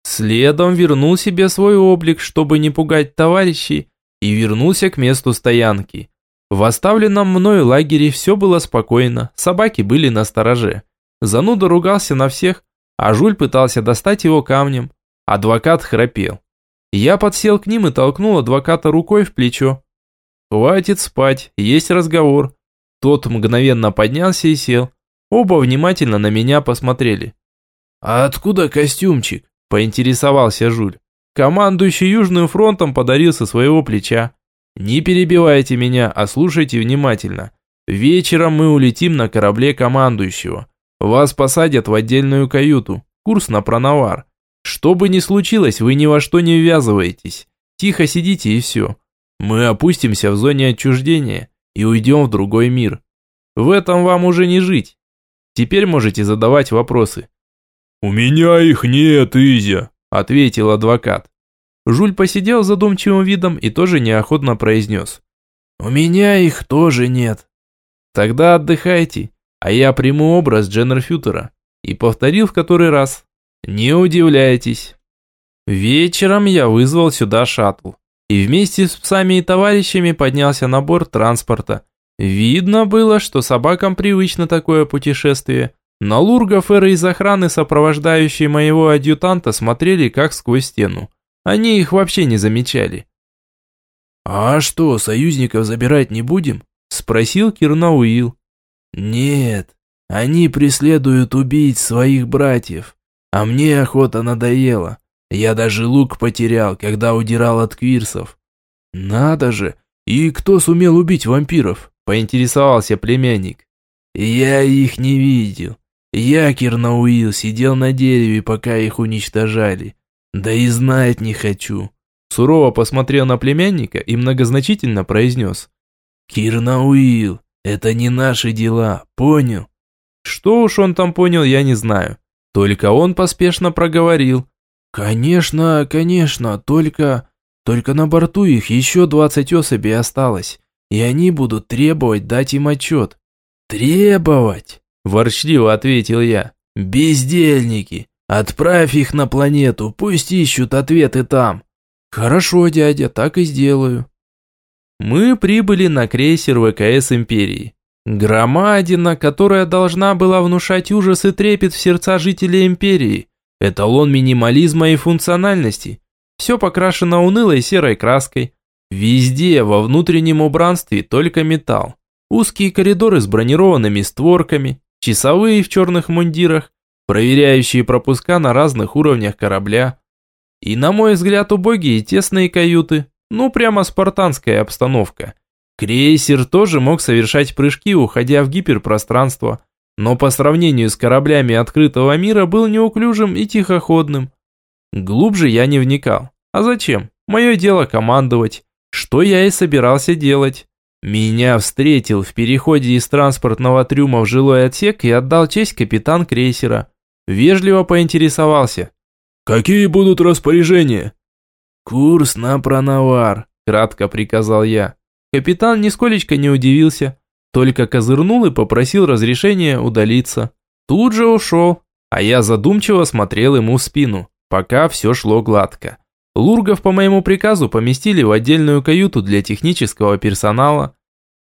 Следом вернул себе свой облик, чтобы не пугать товарищей, и вернулся к месту стоянки. В оставленном мною лагере все было спокойно, собаки были на стороже. Зануда ругался на всех, а Жуль пытался достать его камнем. Адвокат храпел. Я подсел к ним и толкнул адвоката рукой в плечо. «Хватит спать, есть разговор». Тот мгновенно поднялся и сел. Оба внимательно на меня посмотрели. «А откуда костюмчик?» – поинтересовался Жуль. Командующий Южным фронтом подарил со своего плеча. «Не перебивайте меня, а слушайте внимательно. Вечером мы улетим на корабле командующего. Вас посадят в отдельную каюту. Курс на пронавар. Что бы ни случилось, вы ни во что не ввязываетесь. Тихо сидите и все. Мы опустимся в зоне отчуждения и уйдем в другой мир. В этом вам уже не жить. Теперь можете задавать вопросы. «У меня их нет, Изя», – ответил адвокат. Жуль посидел задумчивым видом и тоже неохотно произнес. «У меня их тоже нет». «Тогда отдыхайте, а я приму образ Дженнерфютера». И повторил в который раз. Не удивляйтесь. Вечером я вызвал сюда шаттл. И вместе с псами и товарищами поднялся на борт транспорта. Видно было, что собакам привычно такое путешествие. На лургов эры из охраны, сопровождающие моего адъютанта, смотрели как сквозь стену. Они их вообще не замечали. «А что, союзников забирать не будем?» – спросил Кирнауил. «Нет, они преследуют убийц своих братьев. А мне охота надоела. Я даже лук потерял, когда удирал от квирсов. Надо же! И кто сумел убить вампиров? Поинтересовался племянник. Я их не видел. Я, Кирнауил, сидел на дереве, пока их уничтожали. Да и знать не хочу. Сурово посмотрел на племянника и многозначительно произнес. Кирнауил, это не наши дела, понял? Что уж он там понял, я не знаю. Только он поспешно проговорил. Конечно, конечно, только... Только на борту их еще двадцать особей осталось, и они будут требовать дать им отчет. Требовать? Ворчливо ответил я. Бездельники, отправь их на планету, пусть ищут ответы там. Хорошо, дядя, так и сделаю. Мы прибыли на крейсер ВКС Империи. Громадина, которая должна была внушать ужас и трепет в сердца жителей Империи. Эталон минимализма и функциональности. Все покрашено унылой серой краской. Везде, во внутреннем убранстве, только металл. Узкие коридоры с бронированными створками, часовые в черных мундирах, проверяющие пропуска на разных уровнях корабля. И, на мой взгляд, убогие тесные каюты. Ну, прямо спартанская обстановка. Крейсер тоже мог совершать прыжки, уходя в гиперпространство, но по сравнению с кораблями открытого мира был неуклюжим и тихоходным. Глубже я не вникал. А зачем? Мое дело командовать. Что я и собирался делать. Меня встретил в переходе из транспортного трюма в жилой отсек и отдал честь капитан крейсера. Вежливо поинтересовался. «Какие будут распоряжения?» «Курс на пронавар», – кратко приказал я. Капитан нисколечко не удивился, только козырнул и попросил разрешения удалиться. Тут же ушел, а я задумчиво смотрел ему в спину, пока все шло гладко. Лургов по моему приказу поместили в отдельную каюту для технического персонала.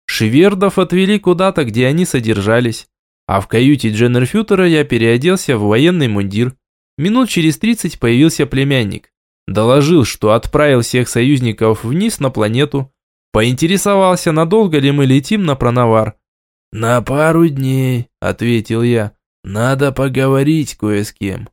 Швердов отвели куда-то, где они содержались. А в каюте Дженнерфютера я переоделся в военный мундир. Минут через 30 появился племянник. Доложил, что отправил всех союзников вниз на планету, Поинтересовался, надолго ли мы летим на Пронавар. «На пару дней», – ответил я. «Надо поговорить кое с кем».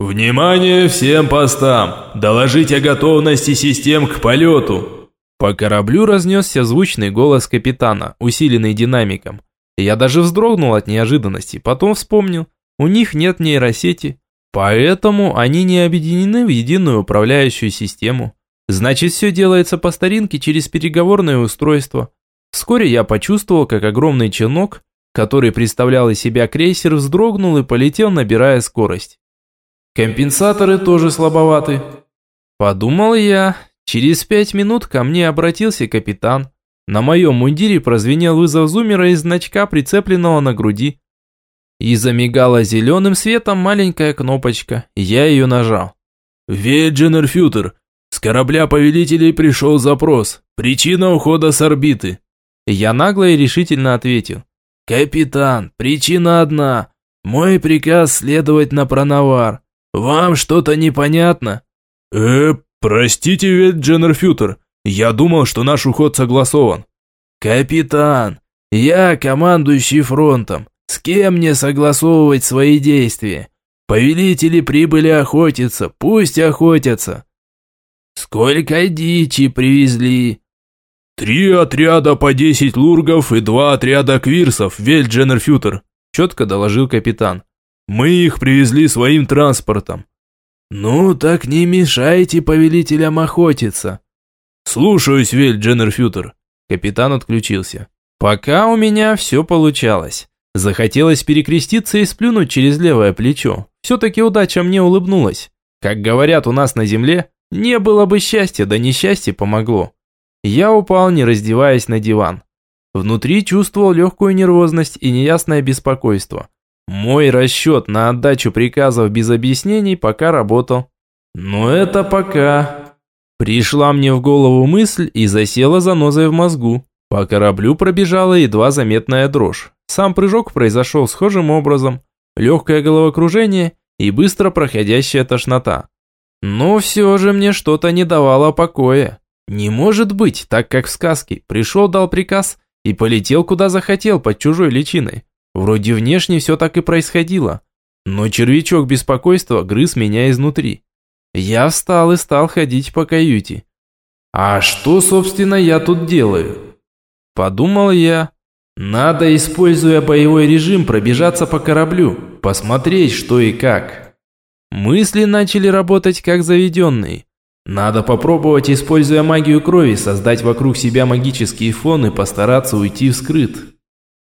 «Внимание всем постам! Доложить о готовности систем к полету!» По кораблю разнесся звучный голос капитана, усиленный динамиком. Я даже вздрогнул от неожиданности, потом вспомнил. У них нет нейросети, поэтому они не объединены в единую управляющую систему. Значит, все делается по старинке через переговорное устройство. Вскоре я почувствовал, как огромный челнок, который представлял из себя крейсер, вздрогнул и полетел, набирая скорость. Компенсаторы тоже слабоваты. Подумал я. Через пять минут ко мне обратился капитан. На моем мундире прозвенел вызов зумера из значка, прицепленного на груди. И замигала зеленым светом маленькая кнопочка. Я ее нажал. «Ведженер Фютер, с корабля повелителей пришел запрос. Причина ухода с орбиты. Я нагло и решительно ответил. Капитан, причина одна. Мой приказ следовать на пронавар. Вам что-то непонятно? Э, простите, ведь Дженнер Фютер. Я думал, что наш уход согласован. Капитан, я командующий фронтом. С кем мне согласовывать свои действия? Повелители прибыли охотиться, пусть охотятся. «Сколько дичи привезли?» «Три отряда по десять лургов и два отряда квирсов, Вельдженерфютер», четко доложил капитан. «Мы их привезли своим транспортом». «Ну, так не мешайте повелителям охотиться». «Слушаюсь, Вельдженерфютер». Капитан отключился. Пока у меня все получалось. Захотелось перекреститься и сплюнуть через левое плечо. Все-таки удача мне улыбнулась. Как говорят у нас на земле, не было бы счастья, да несчастье помогло. Я упал, не раздеваясь на диван. Внутри чувствовал легкую нервозность и неясное беспокойство. Мой расчет на отдачу приказов без объяснений пока работал. Но это пока. Пришла мне в голову мысль и засела занозой в мозгу. По кораблю пробежала едва заметная дрожь. Сам прыжок произошел схожим образом. Легкое головокружение и быстро проходящая тошнота. Но все же мне что-то не давало покоя. Не может быть, так как в сказке. Пришел, дал приказ и полетел куда захотел под чужой личиной. Вроде внешне все так и происходило. Но червячок беспокойства грыз меня изнутри. Я встал и стал ходить по каюте. А что, собственно, я тут делаю? Подумал я. Надо, используя боевой режим, пробежаться по кораблю. посмотреть, что и как. Мысли начали работать как заведенные. Надо попробовать, используя магию крови, создать вокруг себя магический фон и постараться уйти вскрыт.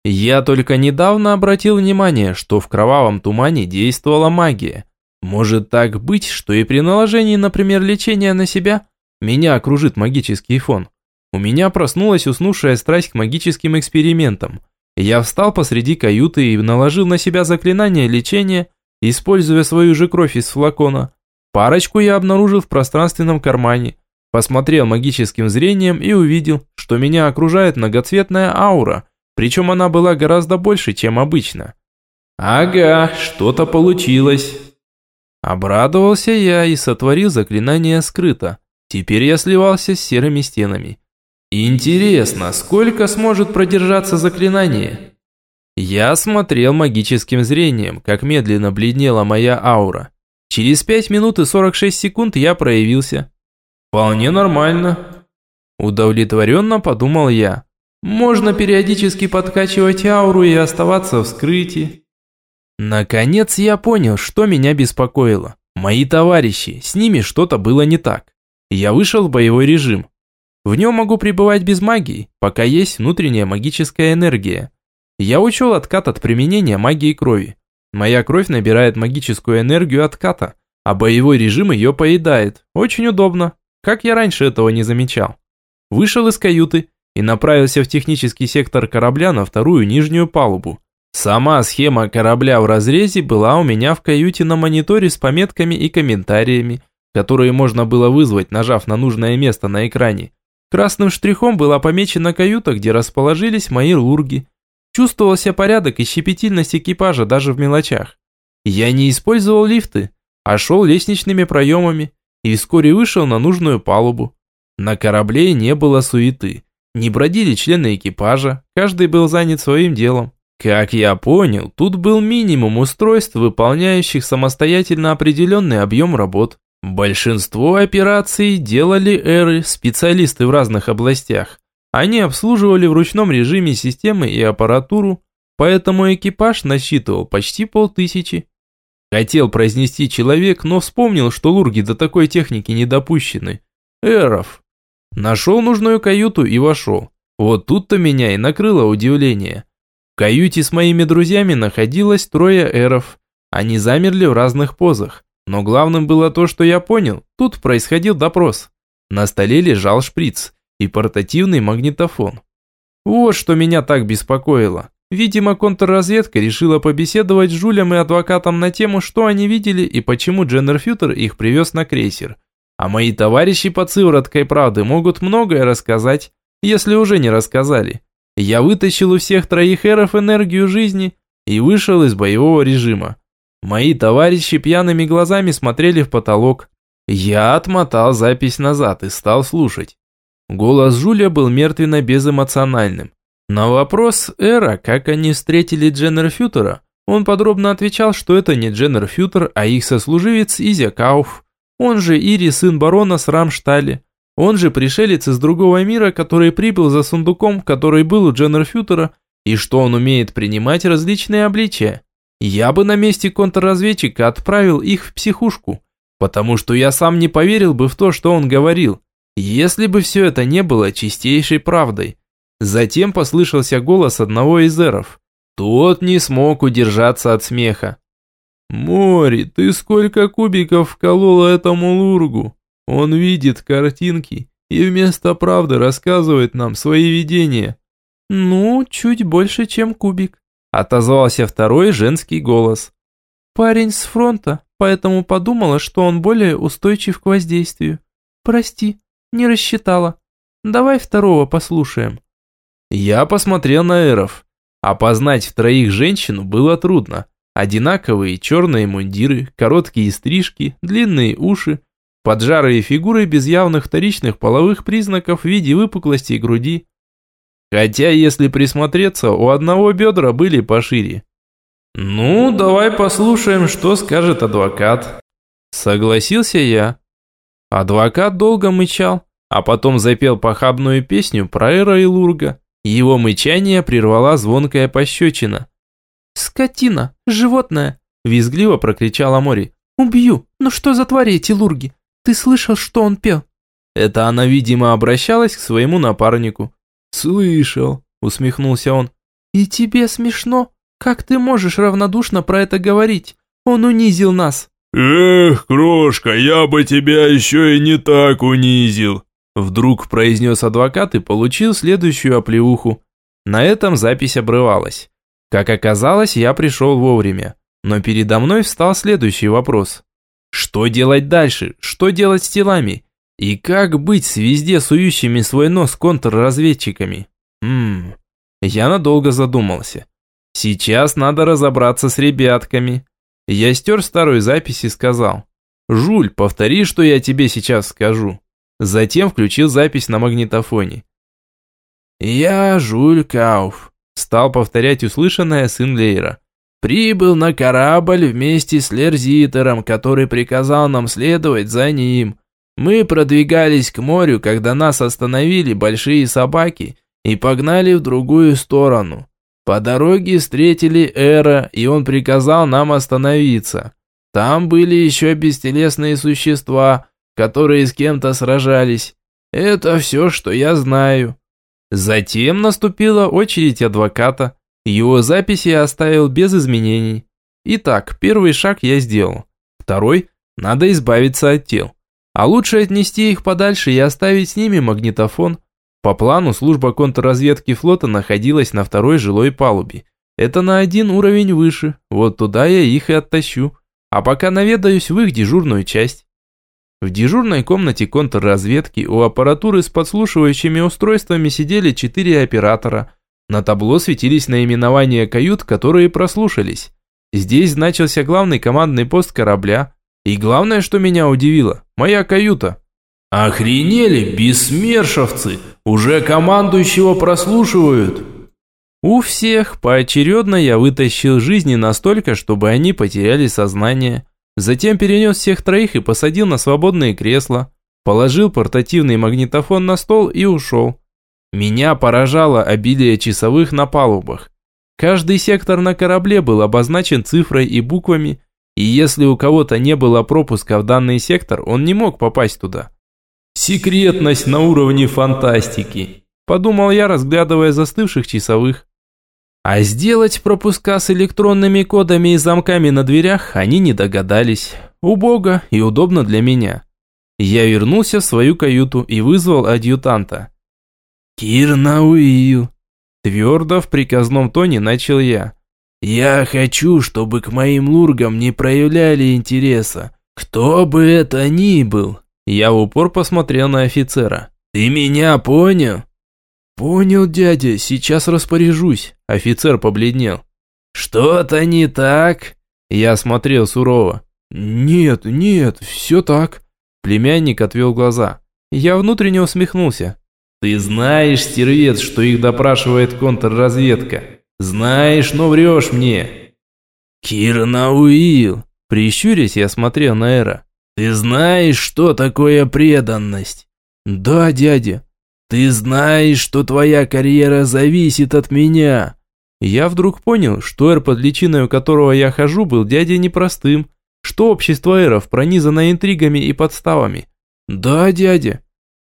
Я только недавно обратил внимание, что в кровавом тумане действовала магия. Может так быть, что и при наложении, например, лечения на себя, меня окружит магический фон. У меня проснулась уснувшая страсть к магическим экспериментам. Я встал посреди каюты и наложил на себя заклинание лечения, используя свою же кровь из флакона. Парочку я обнаружил в пространственном кармане. Посмотрел магическим зрением и увидел, что меня окружает многоцветная аура, причем она была гораздо больше, чем обычно. Ага, что-то получилось. Обрадовался я и сотворил заклинание скрыто. Теперь я сливался с серыми стенами. Интересно, сколько сможет продержаться заклинание? Я смотрел магическим зрением, как медленно бледнела моя аура. Через 5 минут и 46 секунд я проявился. Вполне нормально. Удовлетворенно подумал я. Можно периодически подкачивать ауру и оставаться в скрытии. Наконец я понял, что меня беспокоило. Мои товарищи, с ними что-то было не так. Я вышел в боевой режим. В нем могу пребывать без магии, пока есть внутренняя магическая энергия. Я учел откат от применения магии крови. Моя кровь набирает магическую энергию отката, а боевой режим ее поедает. Очень удобно. Как я раньше этого не замечал. Вышел из каюты и направился в технический сектор корабля на вторую нижнюю палубу. Сама схема корабля в разрезе была у меня в каюте на мониторе с пометками и комментариями, которые можно было вызвать, нажав на нужное место на экране. Красным штрихом была помечена каюта, где расположились мои лурги. Чувствовался порядок и щепетильность экипажа даже в мелочах. Я не использовал лифты, а шел лестничными проемами и вскоре вышел на нужную палубу. На корабле не было суеты. Не бродили члены экипажа, каждый был занят своим делом. Как я понял, тут был минимум устройств, выполняющих самостоятельно определенный объем работ. Большинство операций делали эры, специалисты в разных областях. Они обслуживали в ручном режиме системы и аппаратуру, поэтому экипаж насчитывал почти полтысячи. Хотел произнести человек, но вспомнил, что лурги до такой техники не допущены. Эров. Нашел нужную каюту и вошел. Вот тут-то меня и накрыло удивление. В каюте с моими друзьями находилось трое эров. Они замерли в разных позах. Но главным было то, что я понял. Тут происходил допрос. На столе лежал шприц и портативный магнитофон. Вот что меня так беспокоило. Видимо, контрразведка решила побеседовать с Жулем и адвокатом на тему, что они видели и почему Дженнер Фьютер их привез на крейсер. А мои товарищи по сывороткой правды могут многое рассказать, если уже не рассказали. Я вытащил у всех троих эров энергию жизни и вышел из боевого режима. Мои товарищи пьяными глазами смотрели в потолок. Я отмотал запись назад и стал слушать. Голос Жуля был мертвенно-безэмоциональным. На вопрос Эра, как они встретили Дженнер Фютера, он подробно отвечал, что это не Дженнер Фютер, а их сослуживец Изя Кауф, он же Ири, сын барона с Рамштале, он же пришелец из другого мира, который прибыл за сундуком, который был у Дженнер Фютера, и что он умеет принимать различные обличия. Я бы на месте контрразведчика отправил их в психушку, потому что я сам не поверил бы в то, что он говорил, если бы все это не было чистейшей правдой. Затем послышался голос одного из эров. Тот не смог удержаться от смеха. «Мори, ты сколько кубиков вколола этому лургу? Он видит картинки и вместо правды рассказывает нам свои видения». «Ну, чуть больше, чем кубик», Отозвался второй женский голос. Парень с фронта, поэтому подумала, что он более устойчив к воздействию. Прости, не рассчитала. Давай второго послушаем. Я посмотрел на Эров. Опознать в троих женщину было трудно. Одинаковые черные мундиры, короткие стрижки, длинные уши, поджарые фигуры без явных вторичных половых признаков в виде выпуклостей груди. Хотя, если присмотреться, у одного бедра были пошире. «Ну, давай послушаем, что скажет адвокат». Согласился я. Адвокат долго мычал, а потом запел похабную песню про Эра и Лурга. Его мычание прервала звонкая пощечина. «Скотина! Животное!» – визгливо прокричала Мори. «Убью! Ну что за твари эти лурги? Ты слышал, что он пел?» Это она, видимо, обращалась к своему напарнику. «Слышал», – усмехнулся он. «И тебе смешно? Как ты можешь равнодушно про это говорить? Он унизил нас». «Эх, крошка, я бы тебя еще и не так унизил», вдруг произнес адвокат и получил следующую оплеуху. На этом запись обрывалась. Как оказалось, я пришел вовремя. Но передо мной встал следующий вопрос. Что делать дальше? Что делать с телами? И как быть с везде сующими свой нос контрразведчиками? Ммм, я надолго задумался. Сейчас надо разобраться с ребятками. Я стер старую запись и сказал. «Жуль, повтори, что я тебе сейчас скажу». Затем включил запись на магнитофоне. «Я Жуль Кауф», – стал повторять услышанное сын Лейра. «Прибыл на корабль вместе с Лерзитером, который приказал нам следовать за ним. Мы продвигались к морю, когда нас остановили большие собаки и погнали в другую сторону. По дороге встретили Эра, и он приказал нам остановиться. Там были еще бестелесные существа, которые с кем-то сражались. Это все, что я знаю. Затем наступила очередь адвоката. Его записи я оставил без изменений. Итак, первый шаг я сделал. Второй – надо избавиться от тел. А лучше отнести их подальше и оставить с ними магнитофон. По плану служба контрразведки флота находилась на второй жилой палубе. Это на один уровень выше, вот туда я их и оттащу. А пока наведаюсь в их дежурную часть. В дежурной комнате контрразведки у аппаратуры с подслушивающими устройствами сидели четыре оператора. На табло светились наименования кают, которые прослушались. Здесь значился главный командный пост корабля, и главное, что меня удивило, моя каюта. «Охренели, бессмершевцы! Уже командующего прослушивают!» У всех поочередно я вытащил жизни настолько, чтобы они потеряли сознание. Затем перенес всех троих и посадил на свободные кресла. Положил портативный магнитофон на стол и ушел. Меня поражало обилие часовых на палубах. Каждый сектор на корабле был обозначен цифрой и буквами, и если у кого-то не было пропуска в данный сектор, он не мог попасть туда. «Секретность на уровне фантастики», – подумал я, разглядывая застывших часовых. А сделать пропуска с электронными кодами и замками на дверях они не догадались. Убого и удобно для меня. Я вернулся в свою каюту и вызвал адъютанта. «Кирнауил», – твердо в приказном тоне начал я. Я хочу, чтобы к моим лургам не проявляли интереса. Кто бы это ни был. Я в упор посмотрел на офицера. Ты меня понял? Понял, дядя, сейчас распоряжусь. Офицер побледнел. Что-то не так? Я смотрел сурово. Нет, нет, все так. Племянник отвел глаза. Я внутренне усмехнулся. Ты знаешь, стервец, что их допрашивает контрразведка. Знаешь, но врешь мне. Кирнауил, прищурясь, я смотрел на Эра. Ты знаешь, что такое преданность? Да, дядя. Ты знаешь, что твоя карьера зависит от меня. Я вдруг понял, что Эр, под личиной которого я хожу, был дядей непростым, что общество Эров пронизано интригами и подставами. Да, дядя.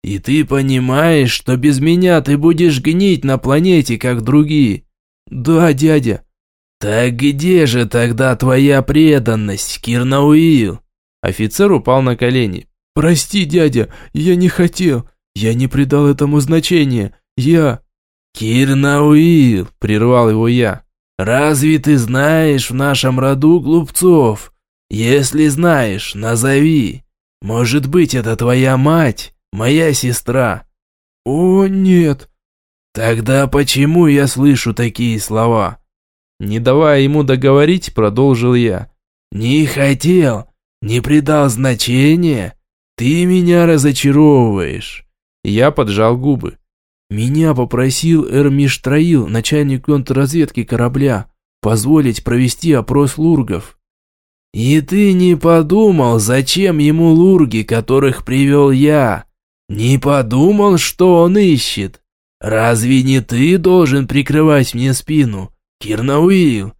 И ты понимаешь, что без меня ты будешь гнить на планете, как другие. «Да, дядя». «Так где же тогда твоя преданность, Кирнауил?» Офицер упал на колени. «Прости, дядя, я не хотел. Я не придал этому значения. Я...» «Кирнауил», – прервал его я. «Разве ты знаешь в нашем роду глупцов? Если знаешь, назови. Может быть, это твоя мать, моя сестра?» «О, нет, Тогда почему я слышу такие слова? Не давая ему договорить, продолжил я. Не хотел, не придал значения. Ты меня разочаровываешь. Я поджал губы. Меня попросил Эрмиш Троил, начальник контрразведки корабля, позволить провести опрос лургов. И ты не подумал, зачем ему лурги, которых привел я? Не подумал, что он ищет? «Разве не ты должен прикрывать мне спину, Кирнауил?»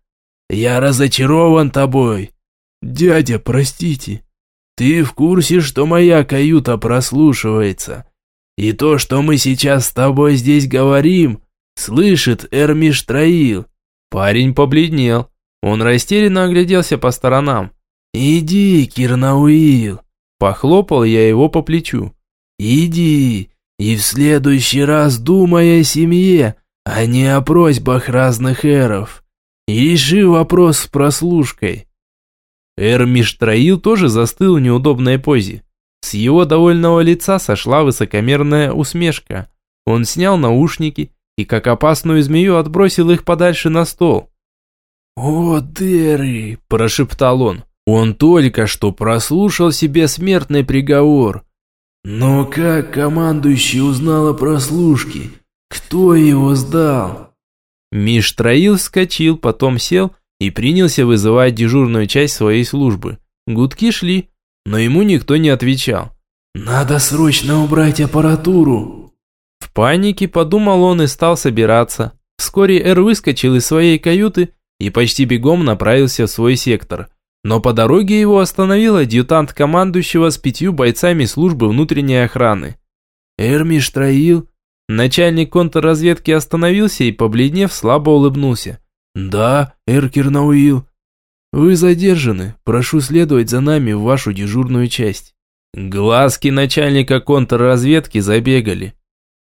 Я разочарован тобой. Дядя, простите. Ты в курсе, что моя каюта прослушивается? И то, что мы сейчас с тобой здесь говорим, слышит Эрмиш Троил. Парень побледнел. Он растерянно огляделся по сторонам. «Иди, Кирнауил!» Похлопал я его по плечу. «Иди, и в следующий раз думай о семье, а не о просьбах разных эров. Реши вопрос с прослушкой». Эр Миштраил тоже застыл в неудобной позе. С его довольного лица сошла высокомерная усмешка. Он снял наушники и, как опасную змею, отбросил их подальше на стол. «О, Дерри!» – прошептал он. Он только что прослушал себе смертный приговор. «Но как командующий узнал о прослушке? Кто его сдал?» Миш Троил вскочил, потом сел и принялся вызывать дежурную часть своей службы. Гудки шли, но ему никто не отвечал. «Надо срочно убрать аппаратуру!» В панике подумал он и стал собираться. Вскоре Эр выскочил из своей каюты и почти бегом направился в свой сектор. Но по дороге его остановил адъютант командующего с пятью бойцами службы внутренней охраны. «Эрмиш Троил?» Начальник контрразведки остановился и, побледнев, слабо улыбнулся. «Да, Эркернауил. Вы задержаны. Прошу следовать за нами в вашу дежурную часть». Глазки начальника контрразведки забегали.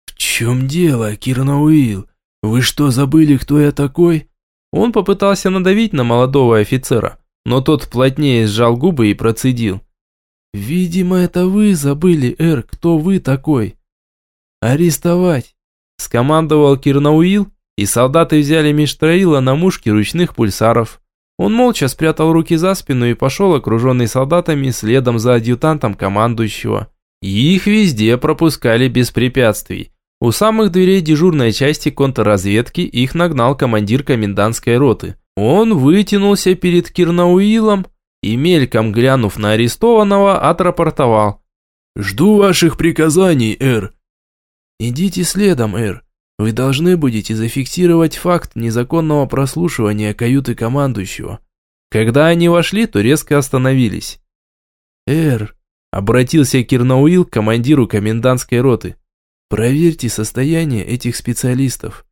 «В чем дело, Кирнауил? Вы что, забыли, кто я такой?» Он попытался надавить на молодого офицера, но тот плотнее сжал губы и процедил. «Видимо, это вы забыли, Эр, кто вы такой?» «Арестовать!» – скомандовал Кирнауил, и солдаты взяли Миштраила на мушки ручных пульсаров. Он молча спрятал руки за спину и пошел, окруженный солдатами, следом за адъютантом командующего. Их везде пропускали без препятствий. У самых дверей дежурной части контрразведки их нагнал командир комендантской роты. Он вытянулся перед Кирнауилом и, мельком глянув на арестованного, отрапортовал. «Жду ваших приказаний, Эр». «Идите следом, Эр. Вы должны будете зафиксировать факт незаконного прослушивания каюты командующего. Когда они вошли, то резко остановились. «Эр», – обратился Кирнауил к командиру комендантской роты, – «проверьте состояние этих специалистов».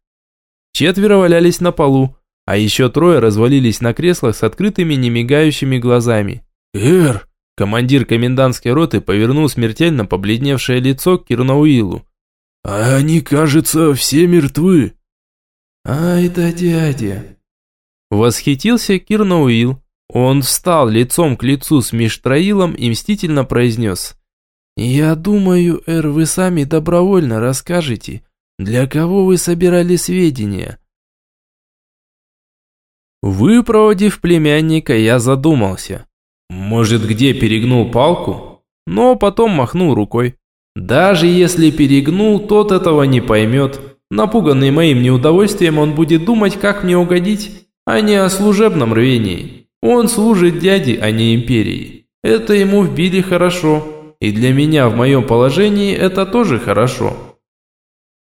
Четверо валялись на полу, а еще трое развалились на креслах с открытыми немигающими глазами. «Эр!» Командир комендантской роты повернул смертельно побледневшее лицо к Кирнауилу. А они, кажется, все мертвы. Ай да дядя. Восхитился Кирноуил. Он встал лицом к лицу с Миштраилом и мстительно произнес. «Я думаю, Эр, вы сами добровольно расскажете, для кого вы собирали сведения». Выпроводив племянника, я задумался. Может, где перегнул палку? Но потом махнул рукой. Даже если перегнул, тот этого не поймет. Напуганный моим неудовольствием, он будет думать, как мне угодить, а не о служебном рвении. Он служит дяде, а не империи. Это ему вбили хорошо. И для меня в моем положении это тоже хорошо.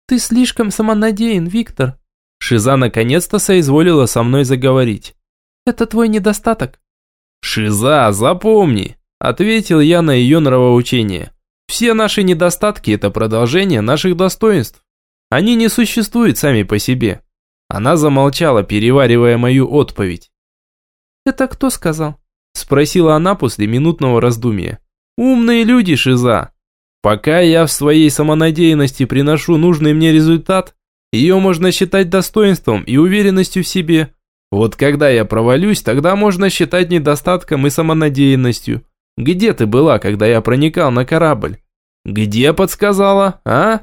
«Ты слишком самонадеян, Виктор». Шиза наконец-то соизволила со мной заговорить. «Это твой недостаток». «Шиза, запомни», – ответил я на ее нравоучение. Все наши недостатки – это продолжение наших достоинств. Они не существуют сами по себе. Она замолчала, переваривая мою отповедь. «Это кто сказал?» – спросила она после минутного раздумья. «Умные люди, Шиза. Пока я в своей самонадеянности приношу нужный мне результат, ее можно считать достоинством и уверенностью в себе. Вот когда я провалюсь, тогда можно считать недостатком и самонадеянностью. Где ты была, когда я проникал на корабль? Где подсказала, а?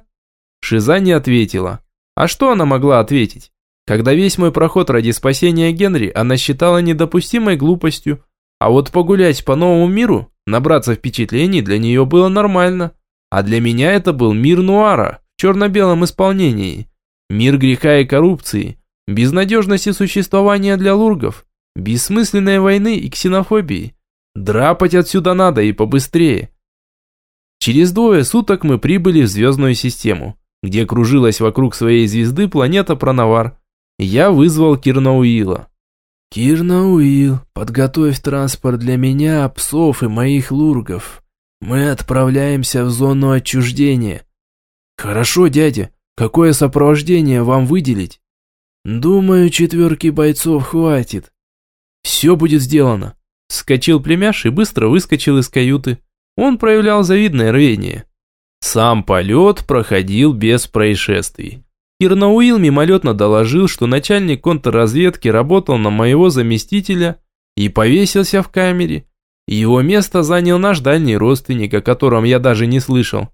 Шиза не ответила. А что она могла ответить? Когда весь мой проход ради спасения Генри она считала недопустимой глупостью, а вот погулять по новому миру, набраться впечатлений для нее было нормально. А для меня это был мир нуара в черно-белом исполнении. Мир греха и коррупции, безнадежности существования для лургов, бессмысленной войны и ксенофобии. Драпать отсюда надо и побыстрее. Через двое суток мы прибыли в звездную систему, где кружилась вокруг своей звезды планета Пронавар. Я вызвал Кирнауила. «Кирна Уилл, подготовь транспорт для меня, псов и моих лургов. Мы отправляемся в зону отчуждения». «Хорошо, дядя. Какое сопровождение вам выделить?» «Думаю, четверки бойцов хватит». «Все будет сделано». Скочил племяш и быстро выскочил из каюты. Он проявлял завидное рвение. Сам полет проходил без происшествий. Кирнауил мимолетно доложил, что начальник контрразведки работал на моего заместителя и повесился в камере. Его место занял наш дальний родственник, о котором я даже не слышал.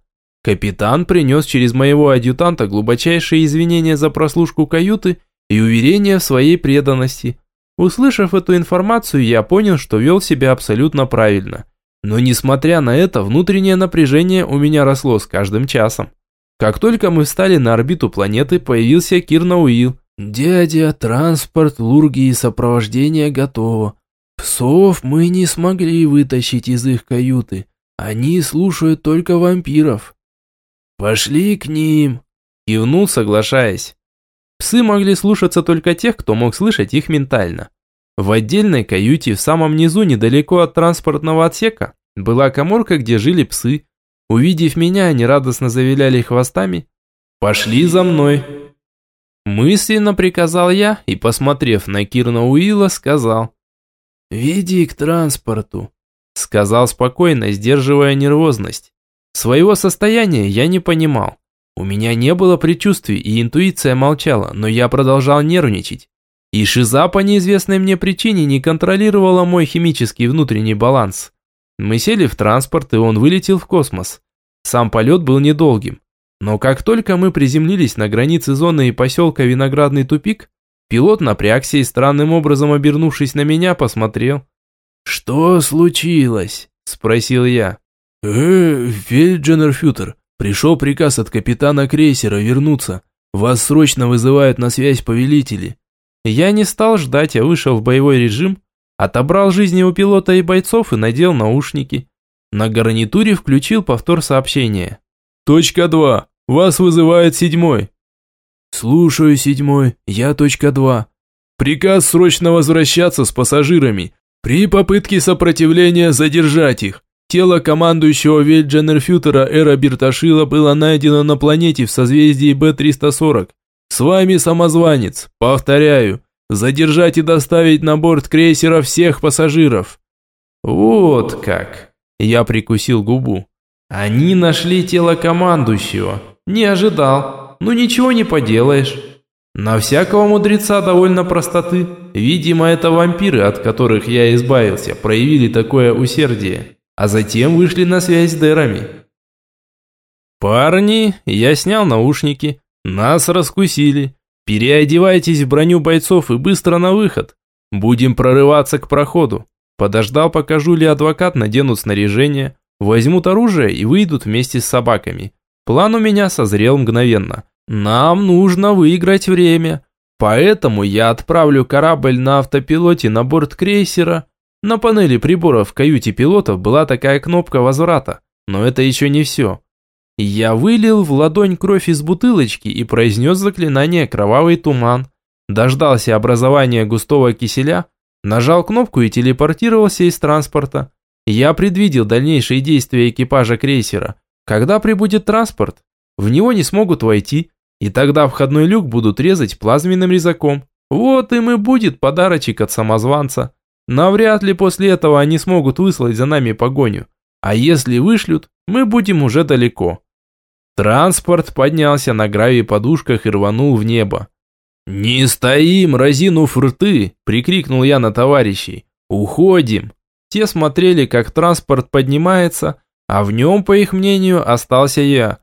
Капитан принес через моего адъютанта глубочайшие извинения за прослушку каюты и уверение в своей преданности. Услышав эту информацию, я понял, что вел себя абсолютно правильно. Но несмотря на это, внутреннее напряжение у меня росло с каждым часом. Как только мы встали на орбиту планеты, появился Кирна Уилл. «Дядя, транспорт, лурги и сопровождение готово. Псов мы не смогли вытащить из их каюты. Они слушают только вампиров». «Пошли к ним», – кивнул, соглашаясь. Псы могли слушаться только тех, кто мог слышать их ментально. В отдельной каюте в самом низу, недалеко от транспортного отсека, была коморка, где жили псы. Увидев меня, они радостно завиляли хвостами. «Пошли за мной!» Мысленно приказал я и, посмотрев на Кирна Уилла, сказал. «Веди к транспорту», сказал спокойно, сдерживая нервозность. Своего состояния я не понимал. У меня не было предчувствий, и интуиция молчала, но я продолжал нервничать. И шиза по неизвестной мне причине не контролировала мой химический внутренний баланс. Мы сели в транспорт, и он вылетел в космос. Сам полет был недолгим. Но как только мы приземлились на границе зоны и поселка Виноградный тупик, пилот напрягся и странным образом обернувшись на меня, посмотрел. «Что случилось?» – спросил я. «Э, Фельдженерфютер, пришел приказ от капитана крейсера вернуться. Вас срочно вызывают на связь повелители». Я не стал ждать, а вышел в боевой режим, отобрал жизни у пилота и бойцов и надел наушники. На гарнитуре включил повтор сообщения. «Точка 2. Вас вызывает седьмой». «Слушаю, седьмой. Я точка 2. Приказ срочно возвращаться с пассажирами. При попытке сопротивления задержать их. Тело командующего Вельдженерфютера Эра Бирташила было найдено на планете в созвездии Б-340. С вами самозванец. Повторяю, задержать и доставить на борт крейсера всех пассажиров. Вот как. Я прикусил губу. Они нашли тело командующего. Не ожидал. Ну ничего не поделаешь. На всякого мудреца довольно простоты. Видимо, это вампиры, от которых я избавился, проявили такое усердие. А затем вышли на связь с дырами. Парни, я снял наушники, нас раскусили. Переодевайтесь в броню бойцов и быстро на выход. Будем прорываться к проходу. Подождал, пока Жули адвокат наденут снаряжение, возьмут оружие и выйдут вместе с собаками. План у меня созрел мгновенно. Нам нужно выиграть время. Поэтому я отправлю корабль на автопилоте на борт крейсера. На панели приборов в каюте пилотов была такая кнопка возврата. Но это еще не все. Я вылил в ладонь кровь из бутылочки и произнес заклинание «Кровавый туман». Дождался образования густого киселя, нажал кнопку и телепортировался из транспорта. Я предвидел дальнейшие действия экипажа крейсера. Когда прибудет транспорт, в него не смогут войти, и тогда входной люк будут резать плазменным резаком. Вот им и будет подарочек от самозванца. Навряд ли после этого они смогут выслать за нами погоню. А если вышлют, мы будем уже далеко. Транспорт поднялся на гравий-подушках и рванул в небо. «Не стоим, разинув рты!» – прикрикнул я на товарищей. «Уходим!» Те смотрели, как транспорт поднимается, а в нем, по их мнению, остался я.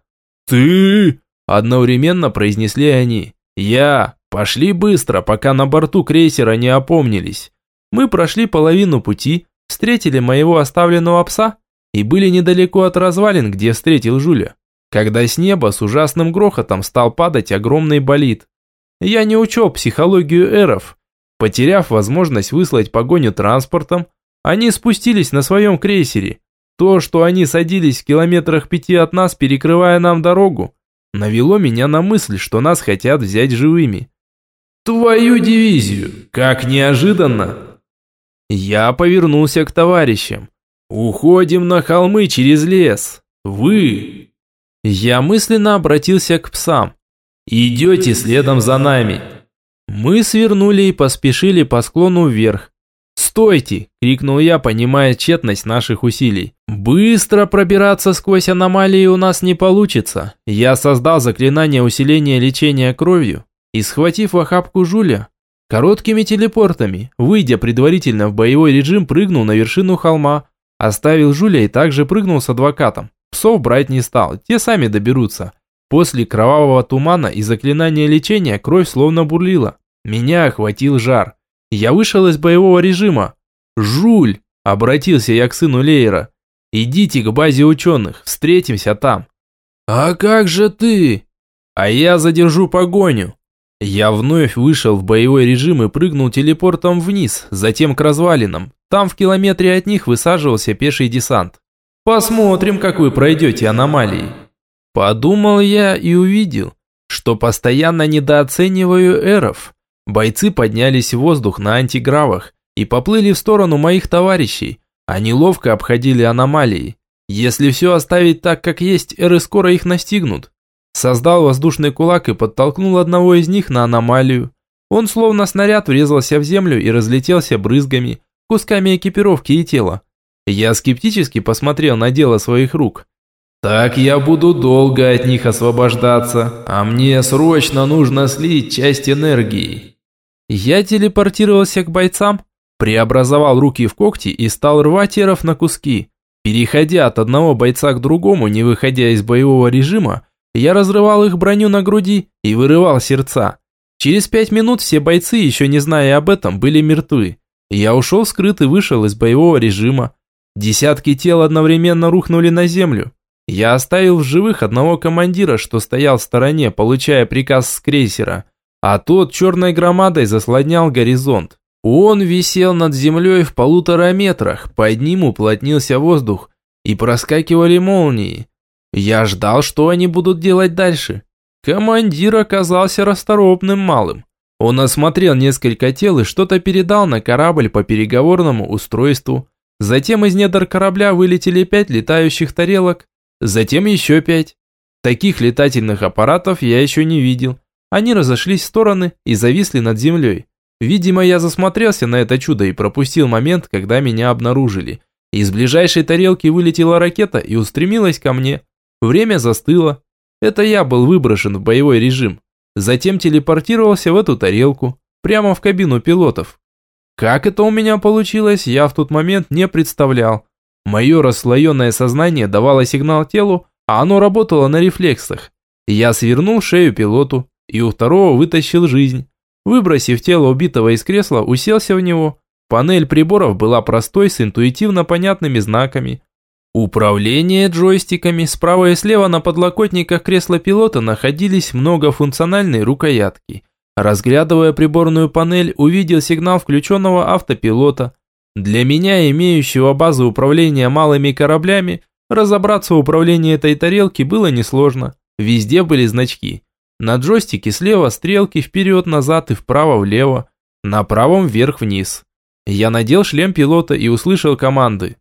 «Ты?» – одновременно произнесли они. «Я! Пошли быстро, пока на борту крейсера не опомнились!» Мы прошли половину пути, встретили моего оставленного пса и были недалеко от развалин, где встретил Жуля, когда с неба с ужасным грохотом стал падать огромный болид. Я не учел психологию эров. Потеряв возможность выслать погоню транспортом, они спустились на своем крейсере. То, что они садились в километрах пяти от нас, перекрывая нам дорогу, навело меня на мысль, что нас хотят взять живыми. Твою дивизию! Как неожиданно! Я повернулся к товарищам. Уходим на холмы через лес. Вы! Я мысленно обратился к псам. Идете следом за нами. Мы свернули и поспешили по склону вверх. «Стойте!» – крикнул я, понимая тщетность наших усилий. «Быстро пробираться сквозь аномалии у нас не получится. Я создал заклинание усиления лечения кровью и, схватив охапку Жуля, короткими телепортами, выйдя предварительно в боевой режим, прыгнул на вершину холма, оставил Жуля и также прыгнул с адвокатом. Псов брать не стал, те сами доберутся. После кровавого тумана и заклинания лечения кровь словно бурлила. Меня охватил жар. Я вышел из боевого режима. «Жуль!» – обратился я к сыну Лейера. «Идите к базе ученых, встретимся там». «А как же ты?» «А я задержу погоню». Я вновь вышел в боевой режим и прыгнул телепортом вниз, затем к развалинам. Там в километре от них высаживался пеший десант. «Посмотрим, как вы пройдете аномалии». Подумал я и увидел, что постоянно недооцениваю эров. Бойцы поднялись в воздух на антигравах и поплыли в сторону моих товарищей. Они ловко обходили аномалии. Если все оставить так, как есть, эры скоро их настигнут. Создал воздушный кулак и подтолкнул одного из них на аномалию. Он словно снаряд врезался в землю и разлетелся брызгами, кусками экипировки и тела. Я скептически посмотрел на дело своих рук. Так я буду долго от них освобождаться, а мне срочно нужно слить часть энергии. Я телепортировался к бойцам, преобразовал руки в когти и стал рвать эров на куски. Переходя от одного бойца к другому, не выходя из боевого режима, я разрывал их броню на груди и вырывал сердца. Через пять минут все бойцы, еще не зная об этом, были мертвы. Я ушел скрыт и вышел из боевого режима. Десятки тел одновременно рухнули на землю. Я оставил в живых одного командира, что стоял в стороне, получая приказ с крейсера – а тот черной громадой заслонял горизонт. Он висел над землей в полутора метрах, под ним уплотнился воздух, и проскакивали молнии. Я ждал, что они будут делать дальше. Командир оказался расторопным малым. Он осмотрел несколько тел и что-то передал на корабль по переговорному устройству. Затем из недр корабля вылетели пять летающих тарелок, затем еще пять. Таких летательных аппаратов я еще не видел. Они разошлись в стороны и зависли над землей. Видимо, я засмотрелся на это чудо и пропустил момент, когда меня обнаружили. Из ближайшей тарелки вылетела ракета и устремилась ко мне. Время застыло. Это я был выброшен в боевой режим. Затем телепортировался в эту тарелку, прямо в кабину пилотов. Как это у меня получилось, я в тот момент не представлял. Мое расслоенное сознание давало сигнал телу, а оно работало на рефлексах. Я свернул шею пилоту, и у второго вытащил жизнь. Выбросив тело убитого из кресла, уселся в него. Панель приборов была простой, с интуитивно понятными знаками. Управление джойстиками справа и слева на подлокотниках кресла пилота находились многофункциональные рукоятки. Разглядывая приборную панель, увидел сигнал включенного автопилота. Для меня, имеющего базу управления малыми кораблями, разобраться в управлении этой тарелки было несложно. Везде были значки. На джойстике слева стрелки вперед-назад и вправо-влево, на правом вверх-вниз. Я надел шлем пилота и услышал команды.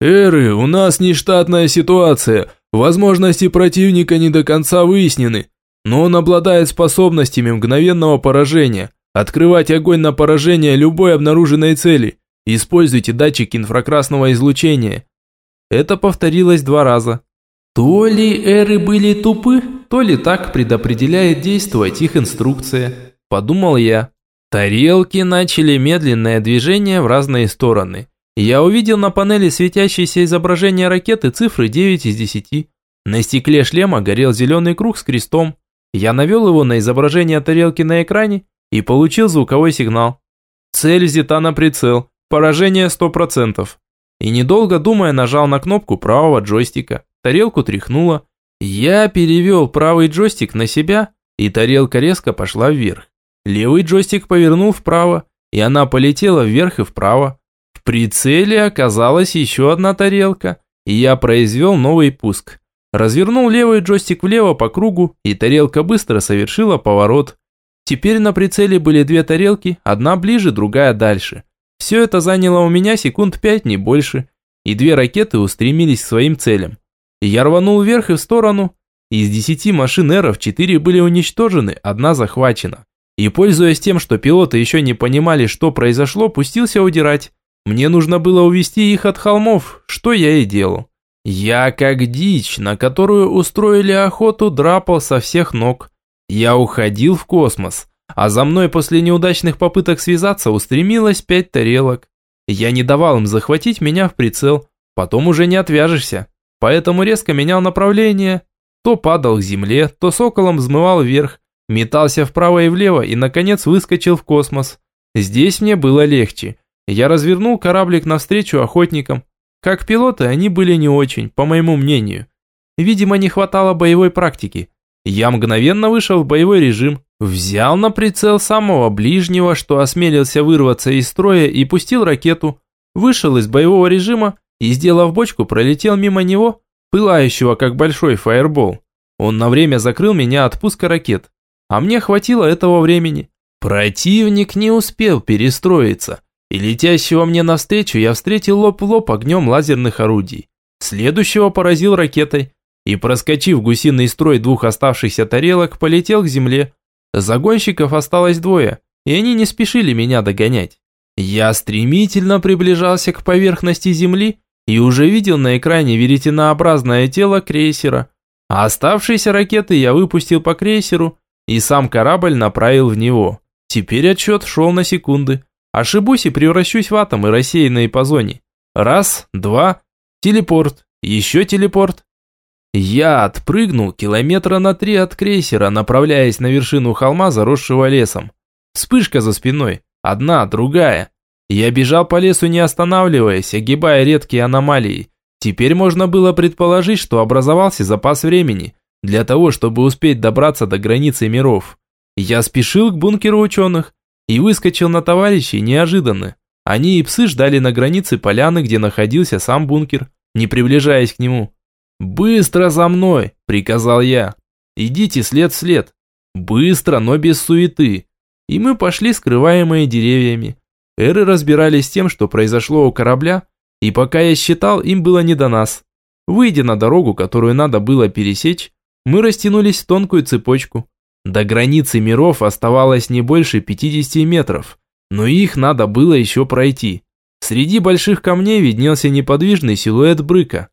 «Эры, у нас нештатная ситуация. Возможности противника не до конца выяснены, но он обладает способностями мгновенного поражения. Открывать огонь на поражение любой обнаруженной цели. Используйте датчик инфракрасного излучения». Это повторилось два раза. То ли эры были тупы, то ли так предопределяет действовать их инструкция, подумал я. Тарелки начали медленное движение в разные стороны. Я увидел на панели светящееся изображение ракеты цифры 9 из 10. На стекле шлема горел зеленый круг с крестом. Я навел его на изображение тарелки на экране и получил звуковой сигнал. Цель взята на прицел, поражение 100%. И недолго думая нажал на кнопку правого джойстика. Тарелку тряхнуло. Я перевел правый джойстик на себя, и тарелка резко пошла вверх. Левый джойстик повернул вправо, и она полетела вверх и вправо. Прицеле оказалась еще одна тарелка, и я произвел новый пуск. Развернул левый джойстик влево по кругу, и тарелка быстро совершила поворот. Теперь на прицеле были две тарелки, одна ближе, другая дальше. Все это заняло у меня секунд пять, не больше, и две ракеты устремились к своим целям. Я рванул вверх и в сторону. Из десяти машин эров четыре были уничтожены, одна захвачена. И, пользуясь тем, что пилоты еще не понимали, что произошло, пустился удирать. Мне нужно было увести их от холмов, что я и делал. Я, как дичь, на которую устроили охоту, драпал со всех ног. Я уходил в космос, а за мной после неудачных попыток связаться устремилось пять тарелок. Я не давал им захватить меня в прицел, потом уже не отвяжешься, поэтому резко менял направление. То падал к земле, то соколом взмывал вверх, метался вправо и влево и, наконец, выскочил в космос. Здесь мне было легче. Я развернул кораблик навстречу охотникам. Как пилоты они были не очень, по моему мнению. Видимо, не хватало боевой практики. Я мгновенно вышел в боевой режим, взял на прицел самого ближнего, что осмелился вырваться из строя и пустил ракету, вышел из боевого режима и, сделав бочку, пролетел мимо него, пылающего как большой фаербол. Он на время закрыл меня от пуска ракет. А мне хватило этого времени. Противник не успел перестроиться, и летящего мне навстречу я встретил лоб в лоб огнем лазерных орудий. Следующего поразил ракетой, и, проскочив гусиный строй двух оставшихся тарелок, полетел к земле. Загонщиков осталось двое, и они не спешили меня догонять. Я стремительно приближался к поверхности земли и уже видел на экране веретенообразное тело крейсера, а оставшиеся ракеты я выпустил по крейсеру и сам корабль направил в него. Теперь отсчет шел на секунды. Ошибусь и превращусь в атомы, рассеянные по зоне. Раз, два, телепорт, еще телепорт. Я отпрыгнул километра на три от крейсера, направляясь на вершину холма, заросшего лесом. Вспышка за спиной. Одна, другая. Я бежал по лесу, не останавливаясь, огибая редкие аномалии. Теперь можно было предположить, что образовался запас времени для того, чтобы успеть добраться до границы миров. Я спешил к бункеру ученых и выскочил на товарищей неожиданно. Они и псы ждали на границе поляны, где находился сам бункер, не приближаясь к нему. «Быстро за мной!» – приказал я. «Идите след в след. Быстро, но без суеты». И мы пошли, скрываемые деревьями. Эры разбирались с тем, что произошло у корабля, и пока я считал, им было не до нас. Выйдя на дорогу, которую надо было пересечь, мы растянулись в тонкую цепочку. До границы миров оставалось не больше 50 метров, но их надо было еще пройти. Среди больших камней виднелся неподвижный силуэт брыка.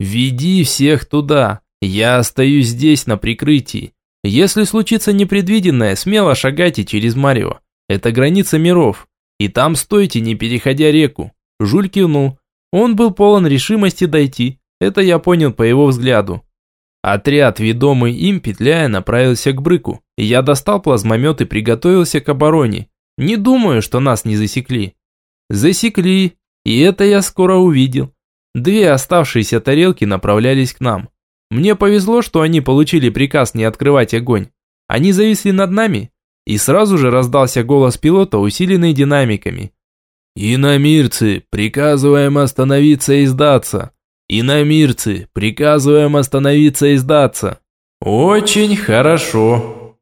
«Веди всех туда, я остаюсь здесь на прикрытии. Если случится непредвиденное, смело шагайте через Марио. Это граница миров, и там стойте, не переходя реку». Жуль кивнул. Он был полон решимости дойти, это я понял по его взгляду. Отряд, ведомый им, петляя, направился к Брыку. Я достал плазмомет и приготовился к обороне. Не думаю, что нас не засекли. Засекли, и это я скоро увидел. Две оставшиеся тарелки направлялись к нам. Мне повезло, что они получили приказ не открывать огонь. Они зависли над нами, и сразу же раздался голос пилота, усиленный динамиками. «Иномирцы, приказываем остановиться и сдаться. «Иномирцы, приказываем остановиться и сдаться». «Очень хорошо».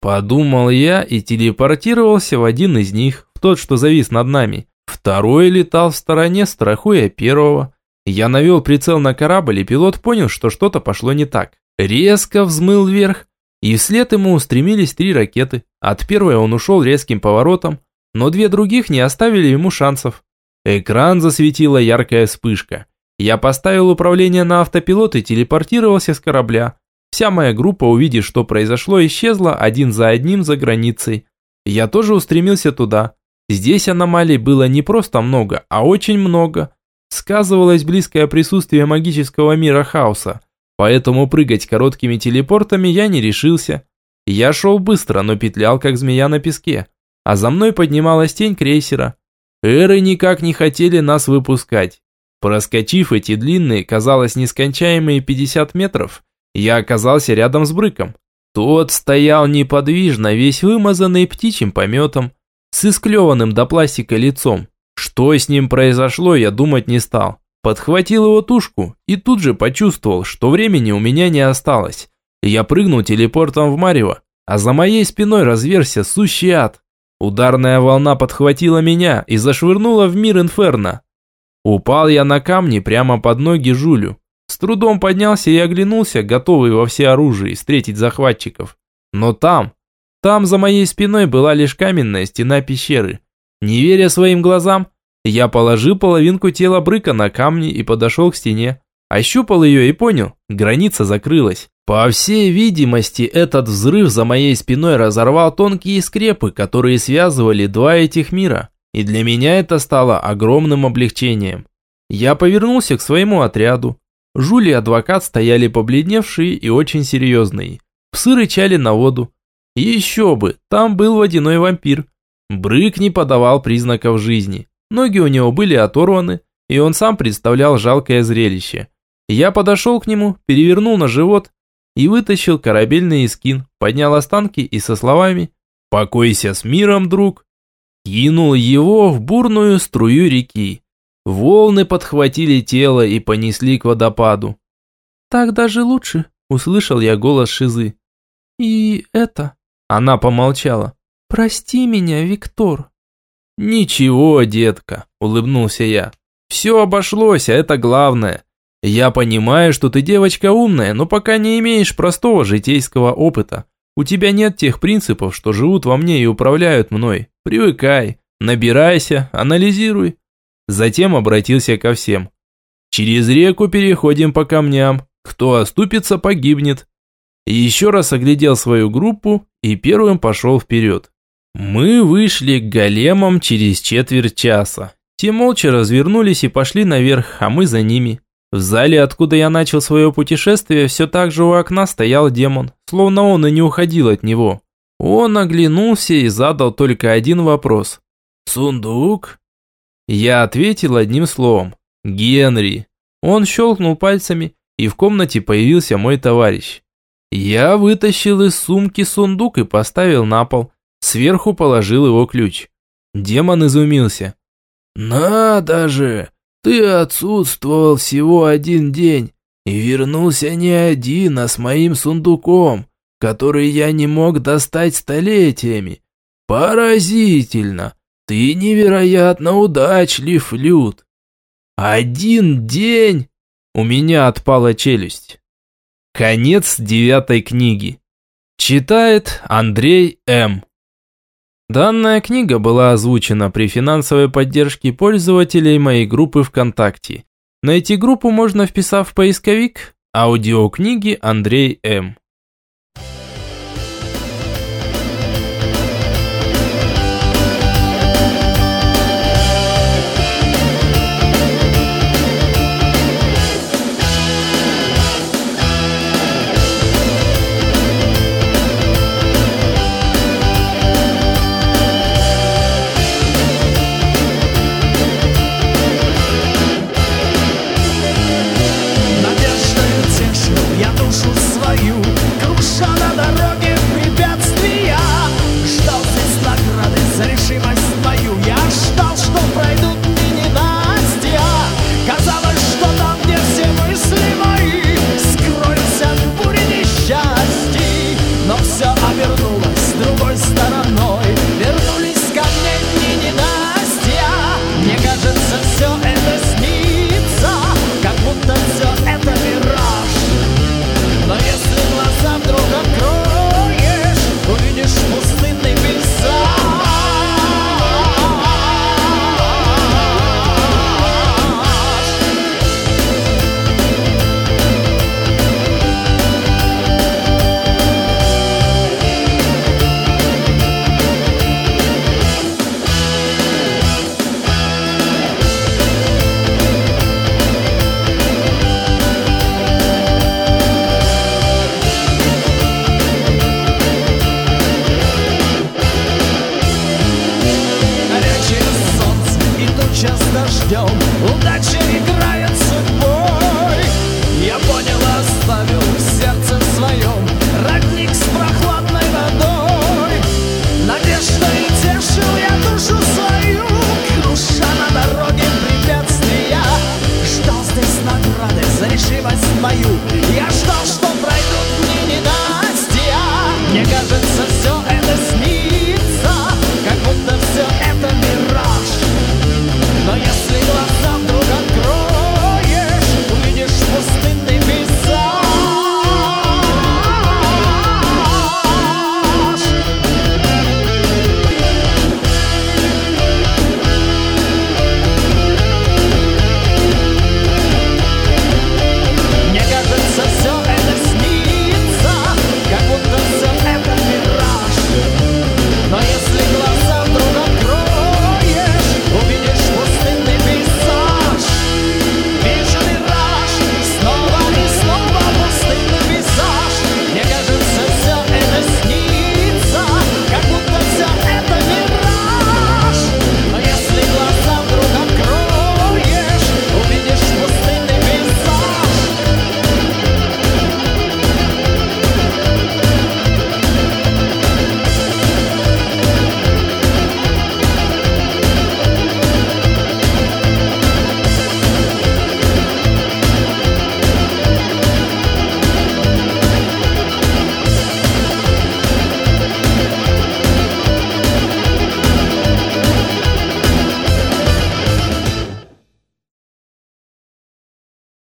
Подумал я и телепортировался в один из них, в тот, что завис над нами. Второй летал в стороне, страхуя первого. Я навел прицел на корабль, и пилот понял, что что-то пошло не так. Резко взмыл вверх, и вслед ему устремились три ракеты. От первой он ушел резким поворотом, но две других не оставили ему шансов. Экран засветила яркая вспышка. Я поставил управление на автопилот и телепортировался с корабля. Вся моя группа, увидев, что произошло, исчезла один за одним за границей. Я тоже устремился туда. Здесь аномалий было не просто много, а очень много. Сказывалось близкое присутствие магического мира хаоса, поэтому прыгать короткими телепортами я не решился. Я шел быстро, но петлял, как змея на песке, а за мной поднималась тень крейсера. Эры никак не хотели нас выпускать. Проскочив эти длинные, казалось, нескончаемые 50 метров, я оказался рядом с Брыком. Тот стоял неподвижно, весь вымазанный птичьим пометом, с исклеванным до пластика лицом. Что с ним произошло, я думать не стал. Подхватил его тушку и тут же почувствовал, что времени у меня не осталось. Я прыгнул телепортом в Марево а за моей спиной разверся сущий ад. Ударная волна подхватила меня и зашвырнула в мир инферно. Упал я на камни прямо под ноги Жулю. С трудом поднялся и оглянулся, готовый во всеоружии встретить захватчиков. Но там, там за моей спиной была лишь каменная стена пещеры. Не веря своим глазам, я положил половинку тела Брыка на камни и подошел к стене. Ощупал ее и понял, граница закрылась. По всей видимости, этот взрыв за моей спиной разорвал тонкие скрепы, которые связывали два этих мира. И для меня это стало огромным облегчением. Я повернулся к своему отряду. Жули и адвокат стояли побледневшие и очень серьезные. Псы рычали на воду. Еще бы, там был водяной вампир. Брык не подавал признаков жизни. Ноги у него были оторваны, и он сам представлял жалкое зрелище. Я подошел к нему, перевернул на живот и вытащил корабельный эскин, поднял останки и со словами «Покойся с миром, друг!» Кинул его в бурную струю реки. Волны подхватили тело и понесли к водопаду. «Так даже лучше», – услышал я голос Шизы. «И это...» Она помолчала. «Прости меня, Виктор». «Ничего, детка», – улыбнулся я. «Все обошлось, а это главное. Я понимаю, что ты девочка умная, но пока не имеешь простого житейского опыта. У тебя нет тех принципов, что живут во мне и управляют мной. Привыкай, набирайся, анализируй». Затем обратился ко всем. «Через реку переходим по камням. Кто оступится, погибнет еще раз оглядел свою группу и первым пошел вперед. Мы вышли к големам через четверть часа. Те молча развернулись и пошли наверх, а мы за ними. В зале, откуда я начал свое путешествие, все так же у окна стоял демон, словно он и не уходил от него. Он оглянулся и задал только один вопрос. «Сундук?» Я ответил одним словом. «Генри». Он щелкнул пальцами, и в комнате появился мой товарищ. Я вытащил из сумки сундук и поставил на пол. Сверху положил его ключ. Демон изумился. «Надо же! Ты отсутствовал всего один день и вернулся не один, а с моим сундуком, который я не мог достать столетиями. Поразительно! Ты невероятно удачлив, Люд!» «Один день!» У меня отпала челюсть. Конец девятой книги. Читает Андрей М. Данная книга была озвучена при финансовой поддержке пользователей моей группы ВКонтакте. Найти группу можно, вписав в поисковик «Аудиокниги Андрей М».